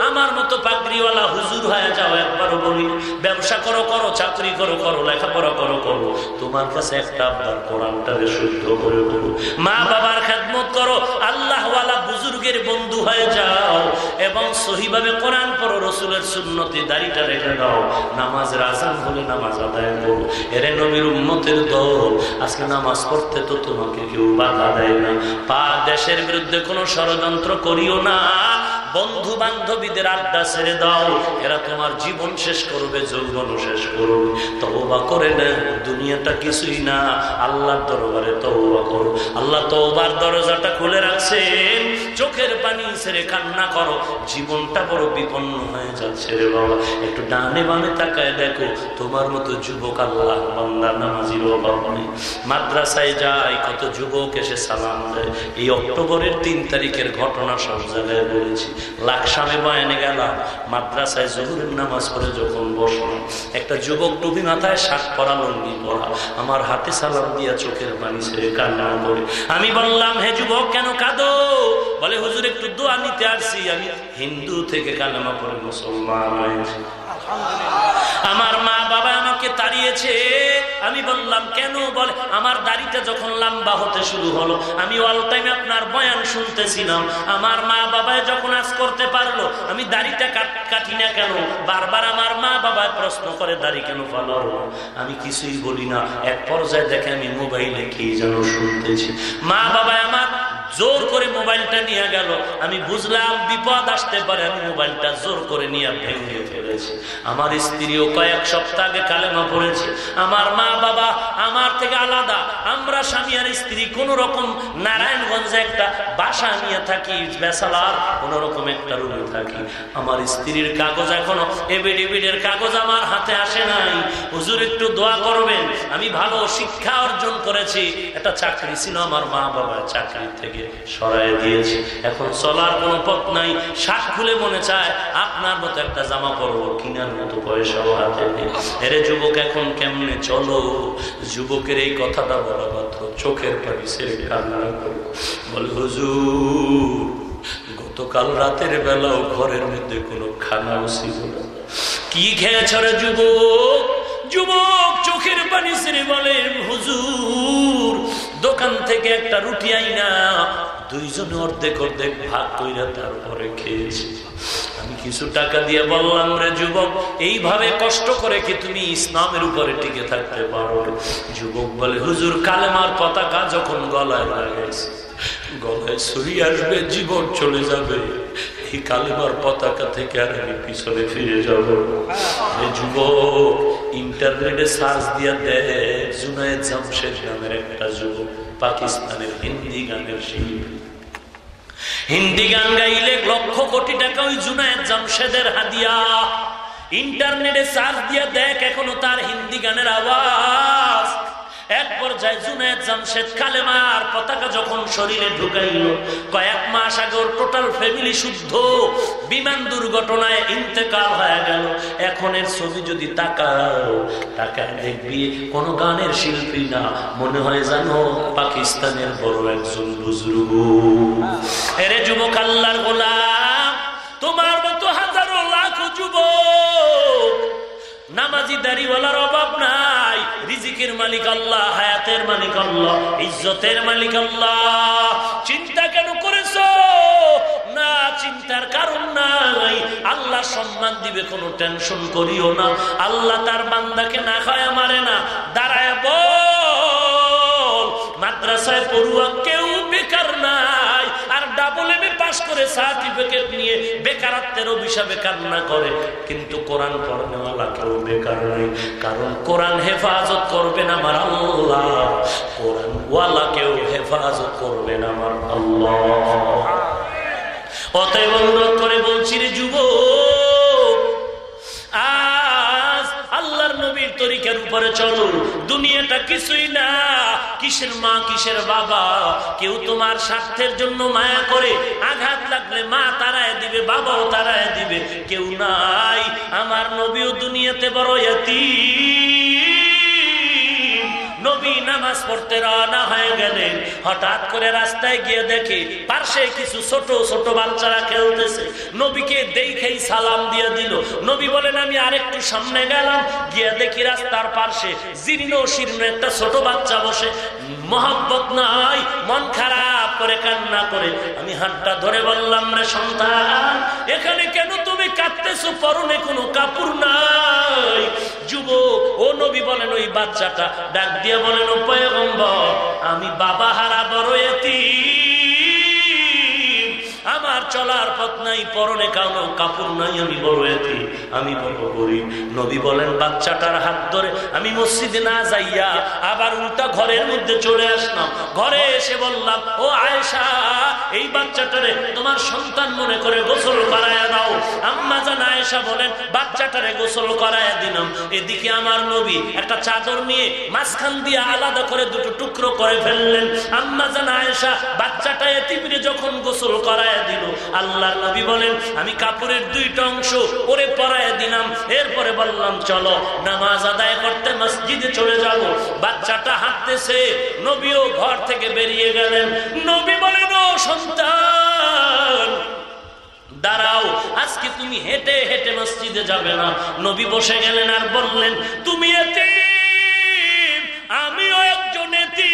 আমার মতো পাগড়িওয়ালা হুজুর হয়ে যাও একবারও বলি। ব্যবসা করো করো, চাকরি করো করো, লেখাপড়া করো করো। তোমার কাছে একটা আব্বার কোরআনটাকে শুদ্ধ করে করো মা বাবার খেদমত করো, আল্লাহওয়ালা বুজুর্গের বন্ধু হয়ে যাও। এবং সহিভাবে কোরআন পড়ো, রসুলের সুন্নতি দাড়িটা রেখে দাও। নামাজের আজান হলে নামাজ আদায় করো। এরে নবীর উন্নতের দল, আজকে নামাজ পড়তে তো তোমাকে কেউ বাধা দেয় না। পা দেশের বিরুদ্ধে কোনো ষড়যন্ত্র করিও না। বন্ধু বান্ধবীদের আড্ডা ছেড়ে দাও। এরা তোমার জীবন শেষ করবে যৌবন শেষ করবে। তওবা করে না, দুনিয়াটা কিছুই না। আল্লাহর দরবারে তওবা করো। আল্লাহ তওবার দরজাটা খুলে রাখছেন। চোখের পানি ছেড়ে কান্না করো। জীবনটা বড় বিপন্ন হয়ে যাচ্ছে রে বাবা, একটু ডানে বামে তাকায় দেখো, তোমার মতো যুবক আল্লাহ বান্দার নামাজির অভাব নেই মাদ্রাসায় যায়, কত যুবক এসে সালাম দেয়। এই অক্টোবরের তিন তারিখের ঘটনা সব জায়গায় বলেছি। লাকসামে বয়ানে গেলাম, মাদ্রাসায় জহুরের নামাজ পড়ে যখন বসলাম, একটা যুবক টুপি মাথায় শাক পরা লঙ্গি পরা, আমার হাতে সালাম দিয়া চোখের পানি ছেড়ে কান্না করে। আমি বললাম, হে যুবক, কেন কাঁদো? বলে, হুজুর, একটু দোয়া নিতে আসছি আমি হিন্দু থেকে কালেমা পরে মুসলমান। আমার মা বাবা আমাকে তাড়িয়েছে। আমি বললাম, কেন বলে? আমার দাড়িটা যখন লম্বা হতে শুরু হলো, আমি অল টাইম আপনার বয়ান শুনতেছিলাম। আমার মা বাবা যখন আজ করতে পারল, আমি দাড়িটা কাটি না কেন? বারবার আমার মা বাবা প্রশ্ন করে, দাড়ি কেন ফলো আমি কিছুই বলি না। এক পর্যায়ে দেখে আমি মোবাইলে কি যেন শুনতেছি। মা বাবা আমার জোর করে মোবাইলটা নিয়ে গেল। আমি বুঝলাম বিপদ আসতে পারে, আমি মোবাইলটা জোর করে নিয়ে ভেঙে ফেলেছি। আমার স্ত্রীও কয়েক সপ্তাহ আগে কালেমা পড়েছে। আমার মা বাবা আমার থেকে আলাদা। আমরা স্বামী আর স্ত্রী কোন রকম নারায়ণগঞ্জে একটা বাসা নিয়ে থাকি, বেসালার কোন রকম একটা রুমে থাকি। আমার স্ত্রীর কাগজ এখনও এবিডিবিডের কাগজ আমার হাতে আসে নাই। হুজুর, একটু দোয়া করবেন। আমি ভালো শিক্ষা অর্জন করেছি। একটা চাকরি ছিল আমার মা বাবার চাকরি থেকে। সরাই দিয়েছে। এখন চলার কোনো পথ নাই, শাক খুলে মনে চায়, আপনার মতো একটা জামা পরবো, কিনার মতো পয়সাও হাতে নেই। এরে যুবক, এখন কেমনে চলো? যুবকের এই কথাটা বলা মাত্র চোখের পানি সেরে কান্না করে বলে, হুজুর, গতকাল রাতের বেলাও ঘরের মধ্যে কোনো খানাও ছিল না। কি খেয়েছ রে যুবক? যুবক চোখের পানি ছেড়ে বলে, হুজুর দোকান থেকে একটা রুটি আইনা, দুইজন অর্ধেক অর্ধেক ভাগ কইরা তারপরে খেয়েছি। আমি কিছু টাকা দিয়ে বললাম, রে যুবক, এইভাবে কষ্ট করে কি তুমি ইসলামের উপরে টিকে থাকতে পারো? যুবক বলে, হুজুর, কালেমার পতাকা যখন গলায় লাগাইছে গলায় ছড়ি আসবে, জীবন চলে যাবে। এই কালেমার পতাকা থেকে আর আমি পিছনে ফিরে যাব। যুবক, ইন্টারনেটে সার্চ দিয়া দেয় জুনায়দ জামশেদ নামের একটা যুবক, পাকিস্তানের হিন্দি গানের শিল্পী। হিন্দি গান গাইলে লক্ষ কোটি টাকা ওই জুনায়দ জামশেদের হাদিয়া। ইন্টারনেটে সার্চ দিয়া দেখ, এখনও তার হিন্দি গানের আওয়াজ। এক পর্যায়ে জুনেদ জামশেদ কালেমার পতাকা যখন শরীরে ঢুকাইল, কয়েক মাস আগে ওর টোটাল ফ্যামিলি শুদ্ধ। বিমান দুর্ঘটনায় ইন্তেকাল হয়ে গেল। এখন এর ছবি যদি তাকাও, তাকায় দেখবি কোন গানের শিল্পী না। মনে হয় জানো, পাকিস্তানের বড় একজন বুজুর্গ। এরে যুবক আল্লাহর গোলাম, তোমার মতো হাজারো লাখ যুবক নামাজি দাড়িওয়ালার অভাব নাই। রিজিকের মালিক আল্লাহ, হায়াতের মালিক আল্লাহ, ইজ্জতের মালিক আল্লাহ। চিন্তা কেন করেছ? না, চিন্তার কারণ নাই। আল্লাহ সম্মান দিবে, কোনো টেনশন করিও না। আল্লাহ তার বান্দাকে না খায় মারে না। দাঁড়ায় বল, মাদ্রাসায় পড়ুয়া কেউ বেকার নাই। আর ডাবল এম এ পাশ করে সার্টিফিকেট নিয়ে বেকারত্বের অভিশাপে কান্না করে। কিন্তু কোরআন পড়নেওয়ালা কেউ বেকার নাই কারণ কোরআন হেফাজত করবেন আমার আল্লাহ। কোরআন ওয়ালা কেউ হেফাজত করবেন আমার আল্লাহ। অতএব অনুরোধ করে বলছি রে যুবক নবীর তরিকার উপরে চলো দুনিয়াটা কিছুই না। কিসের মা, কিসের বাবা? কেউ তোমার স্বার্থের জন্য মায়া করে আঘাত লাগলে মা তারায় দিবে, বাবাও তারায় দিবে। কেউ নাই। আমার নবীও দুনিয়াতে বড় নবী নামাজ পড়তে রওনা হয়ে গেলেন। হঠাৎ করে রাস্তায় গিয়ে দেখে পাশে কিছু ছোট ছোট বাচ্চারা খেলতেছে। নবীকে দেখেই সালাম দিয়ে দিল। নবী বলেন, আমি আরেকটু সামনে গেলাম। গিয়ে দেখি রাস্তার পাশে জীর্ণ, শীর্ণ একটা ছোট বাচ্চা বসে। মহাব্বত নাই, মন খারাপ। করে, কান্না করে। আমি হাতটা ধরে বললাম, রে সন্তান, এখানে কেন তুমি কাঁদতেছো? পরনে কোনো কাপড় নাই। যুবক, ও নবী বলেন, ওই বাচ্চাটা। ডাক দিয়ে বলেন, ও পয়গম্বর, আমি বাবা হারা বড় এতি আমার চলার পথ নাই, পরনে কাউন কাপড় নাই, আমি বড় এতি আমি বড় গরিব। নবী বলেন, বাচ্চাটার হাত ধরে আমি মসজিদে না যাইয়া আবার উল্টা ঘরের মধ্যে চলে আসলাম। ঘরে এসে বললাম, ও আয়েশা, এই বাচ্চাটারে তোমার সন্তান মনে করে গোসল করায়া দাও। আম্মা জান আয়েশা বলেন, বাচ্চাটারে গোসল করায়া দিলাম। এদিকে আমার নবী একটা চাদর নিয়ে মাঝখান দিয়ে আলাদা করে দুটো টুকরো করে ফেললেন। আম্মা জান আয়েশা বাচ্চাটা এতিমিরে যখন গোসল করায় দিল আল্লাহর নবী বলেন, আমি কাপড়ের দুইটা অংশ ওরে পরায় দিলাম। এরপরে বললাম, চলো, নামাজ আদায় করতে মসজিদে চলে যাব। বাচ্চাটা হাঁটতেছে, নবীও ঘর থেকে বেরিয়ে গেলেন। নবী বলেন ও সন্তান, দাঁড়াও, আজকে তুমি হেঁটে হেঁটে মসজিদে যাবে না। নবী বসে গেলেন আর বললেন, তুমি এতে আমিও একজন এতি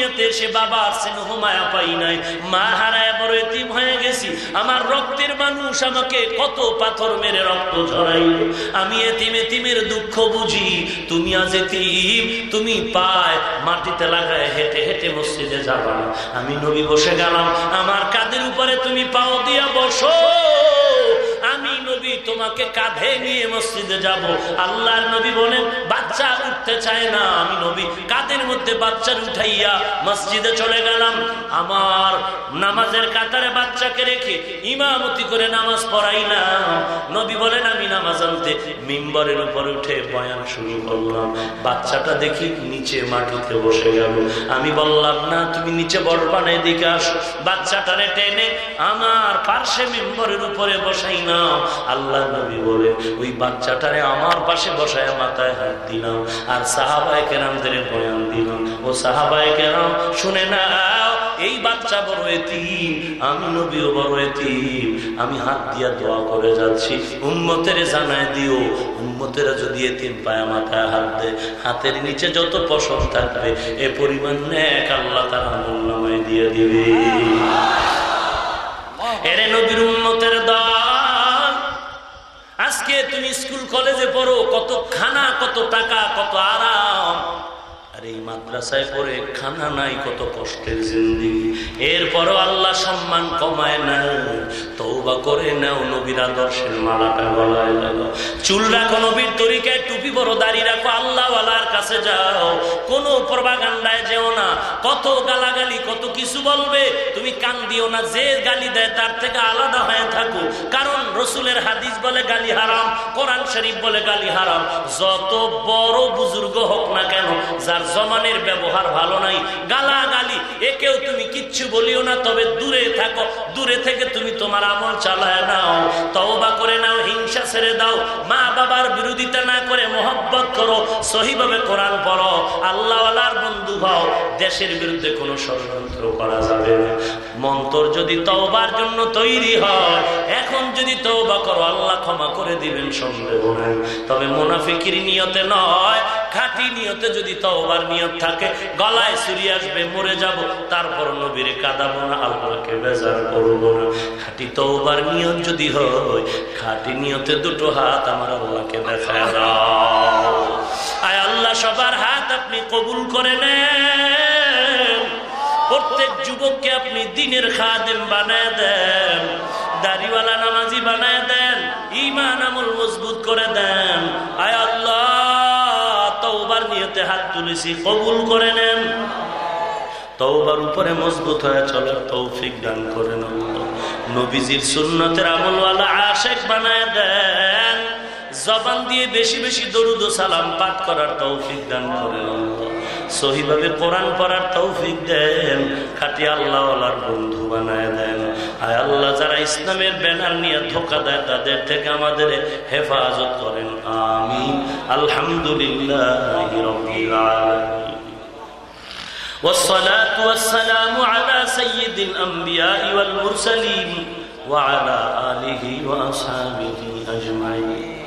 দুনিয়াতে এসে বাবার স্নেহ মায়া পাই নাই। মা হারায় বড় এতিম হয়ে গেছি। আমার রক্তের মানুষ আমাকে কত পাথর মেরে রক্ত ঝরাইল। আমি এতিম, এতিমের দুঃখ বুঝি। তুমি আজ এতিম, তুমি পায় মাটিতে লাগায় হেঁটে হেঁটে মসজিদে যাবা। আমি নবী বসে গেলাম। আমার কাদের উপরে তুমি পাও দিয়া বসো। নবী তোমাকে কাঁধে নিয়ে মসজিদে যাব। আল্লাহর নবী বলেন, বাচ্চা উঠতে চায় না। আমি নবী কাদের মধ্যে বাচ্চার উঠাইয়া মসজিদে চলে গেলাম। আমার নামাজের কাতারে বাচ্চাকে রেখে ইমামতি করে নামাজ পড়াইলাম। নবী বলেন, আমি নামাজ আনতে মিম্বরের উপর উঠে বয়ান শুরু করলাম। বাচ্চাটা দেখি নিচে মাটিতে বসে গেল। আমি বললাম, না, তুমি নিচে বড় বানাই দিকে আসো। বাচ্চাটারে টেনে আমার পার্শ্বে মিম্বরের উপরে বসাই না আল্লাহ নবী বলে ওই বাচ্চাটারে আমার পাশে বসায় মাথায় হাত দিলাম আর সাহাবায় কেরামদের বয়ান দিলাম। ও সাহাবায় কেরাম শুনে না এই বাচ্চা বড় এতিম আমি নবীও বড় এতিম আমি হাত দিয়া দোয়া করে যাচ্ছি। উম্মতের জানায় দিও উম্মতেরা যদি এতিম পায় মাথায় হাত দেয় হাতের নিচে যত পশম থাকবে এ পরিমাণ নেক আল্লাহ তারা মূল্যময় দিয়ে দিবে। এরে নবীর উম্মতের দল আজকে তুমি স্কুল কলেজে পড়ো কত খানা কত টাকা কত আরাম। আর এই মাদ্রাসায় পড়ে খানা নাই, কত কষ্টের জিন্দিগি। এরপরও আল্লাহ সম্মান কমায় না তৌবা করে নাও, নবীর আদর্শের মালাটা গলায় লাগো। চুল রাখো, নবীর তরিকায় টুপি বড় দাড়ি রাখো, আল্লাহওয়ালার কাছে যাও। কোন প্রবাগান্ডায় যেও না। কত গালাগালি, কত কিছু বলবে, তুমি কান দিও না। যে গালি দেয় তার থেকে আলাদা হয়ে থাকো। কারণ রসুলের হাদিস বলে গালি হারাম, কোরআন শরীফ বলে গালি হারাম। যত বড় বুজুর্গ হোক না কেন, যার জমানের ব্যবহার ভালো নাই। গালা গালি একেও তুমি কিচ্ছু বলিও না, তবে দূরে থাকো। দূরে থেকে তুমি তোমার আমল চালায় নাও, তওবা করে নাও, হিংসা ছেড়ে দাও মা বাবার বিরোধিতা না করে মোহব্বত করো, সহিভাবে কোরআন পড়ো। আল্লাহওয়ালার বন্ধু হও, দেশের বিরুদ্ধে কোনো ষড়যন্ত্র করা যাবে না। মন্তর যদি তওবার জন্য তৈরি হয়, এখন যদি তওবা করো, আল্লাহ ক্ষমা করে দিবেন, সন্দেহ নেই। তবে মোনাফিকির নিয়তে নয়, খাঁটি নিয়তে যদি তওবার নিয়ত থাকে, গলায় সুরি আসবে, মরে যাব, তারপর নবীরে কাঁদাবো না, আল্লাহকে বেজার করব না। খাঁটি তওবার নিয়ত যদি হয়, খাঁটি নিয়তে দুটো হাত আমার আল্লাহকে দেখা আয় আল্লাহ, সবার হাত আপনি কবুল করে নেন। প্রত্যেক যুবককে আপনি দিনের খাদেম বানায় দেন, দাড়িওয়ালা নামাজি বানায় দেন ইমান আমল মজবুত করে দেন। আয় নিয়তে হাত তুলেছি, কবুল করে নেন। তওবার উপরে মজবুত হয়ে চলে তৌফিক দান করেন নবীজির সুন্নতের আমলওয়ালা আশেক বানায় দেন। জবান দিয়ে বেশি বেশি দরুদ সালাম পাঠ করার তৌফিক দান করেন সহিভাবে কোরআন পড়ার তৌফিক দেন খাটি আল্লাহর বন্ধু বানায় দেন আয় আল্লাহ যারা ইসলামের ব্যানার নিয়ে ধোকা দেয় তাদের থেকে আমাদের হেফাজত করেন আমি আলহামদুলিল্লাহ রবিল আলামিন والصلاة والسلام على سيد الأنبياء والمرسلين وعلى آله وأصحابه أجمعين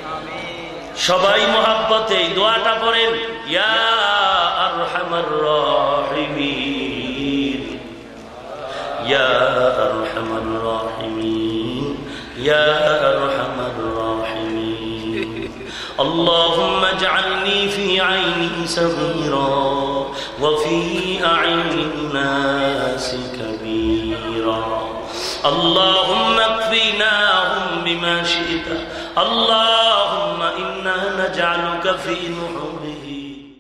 সবাই মহাব্বতে এই দোয়াটা পড়েন ইয়া আরহামার রাহিমিন ইয়া আরহামার রাহিমিন ইয়া আরহামার রাহিমিন اللهم اجعلني في عيني صغيرا وفي أعين الناس كبيرا اللهم اكفيناهم بما شئت اللهم إنا نجعلك في نحور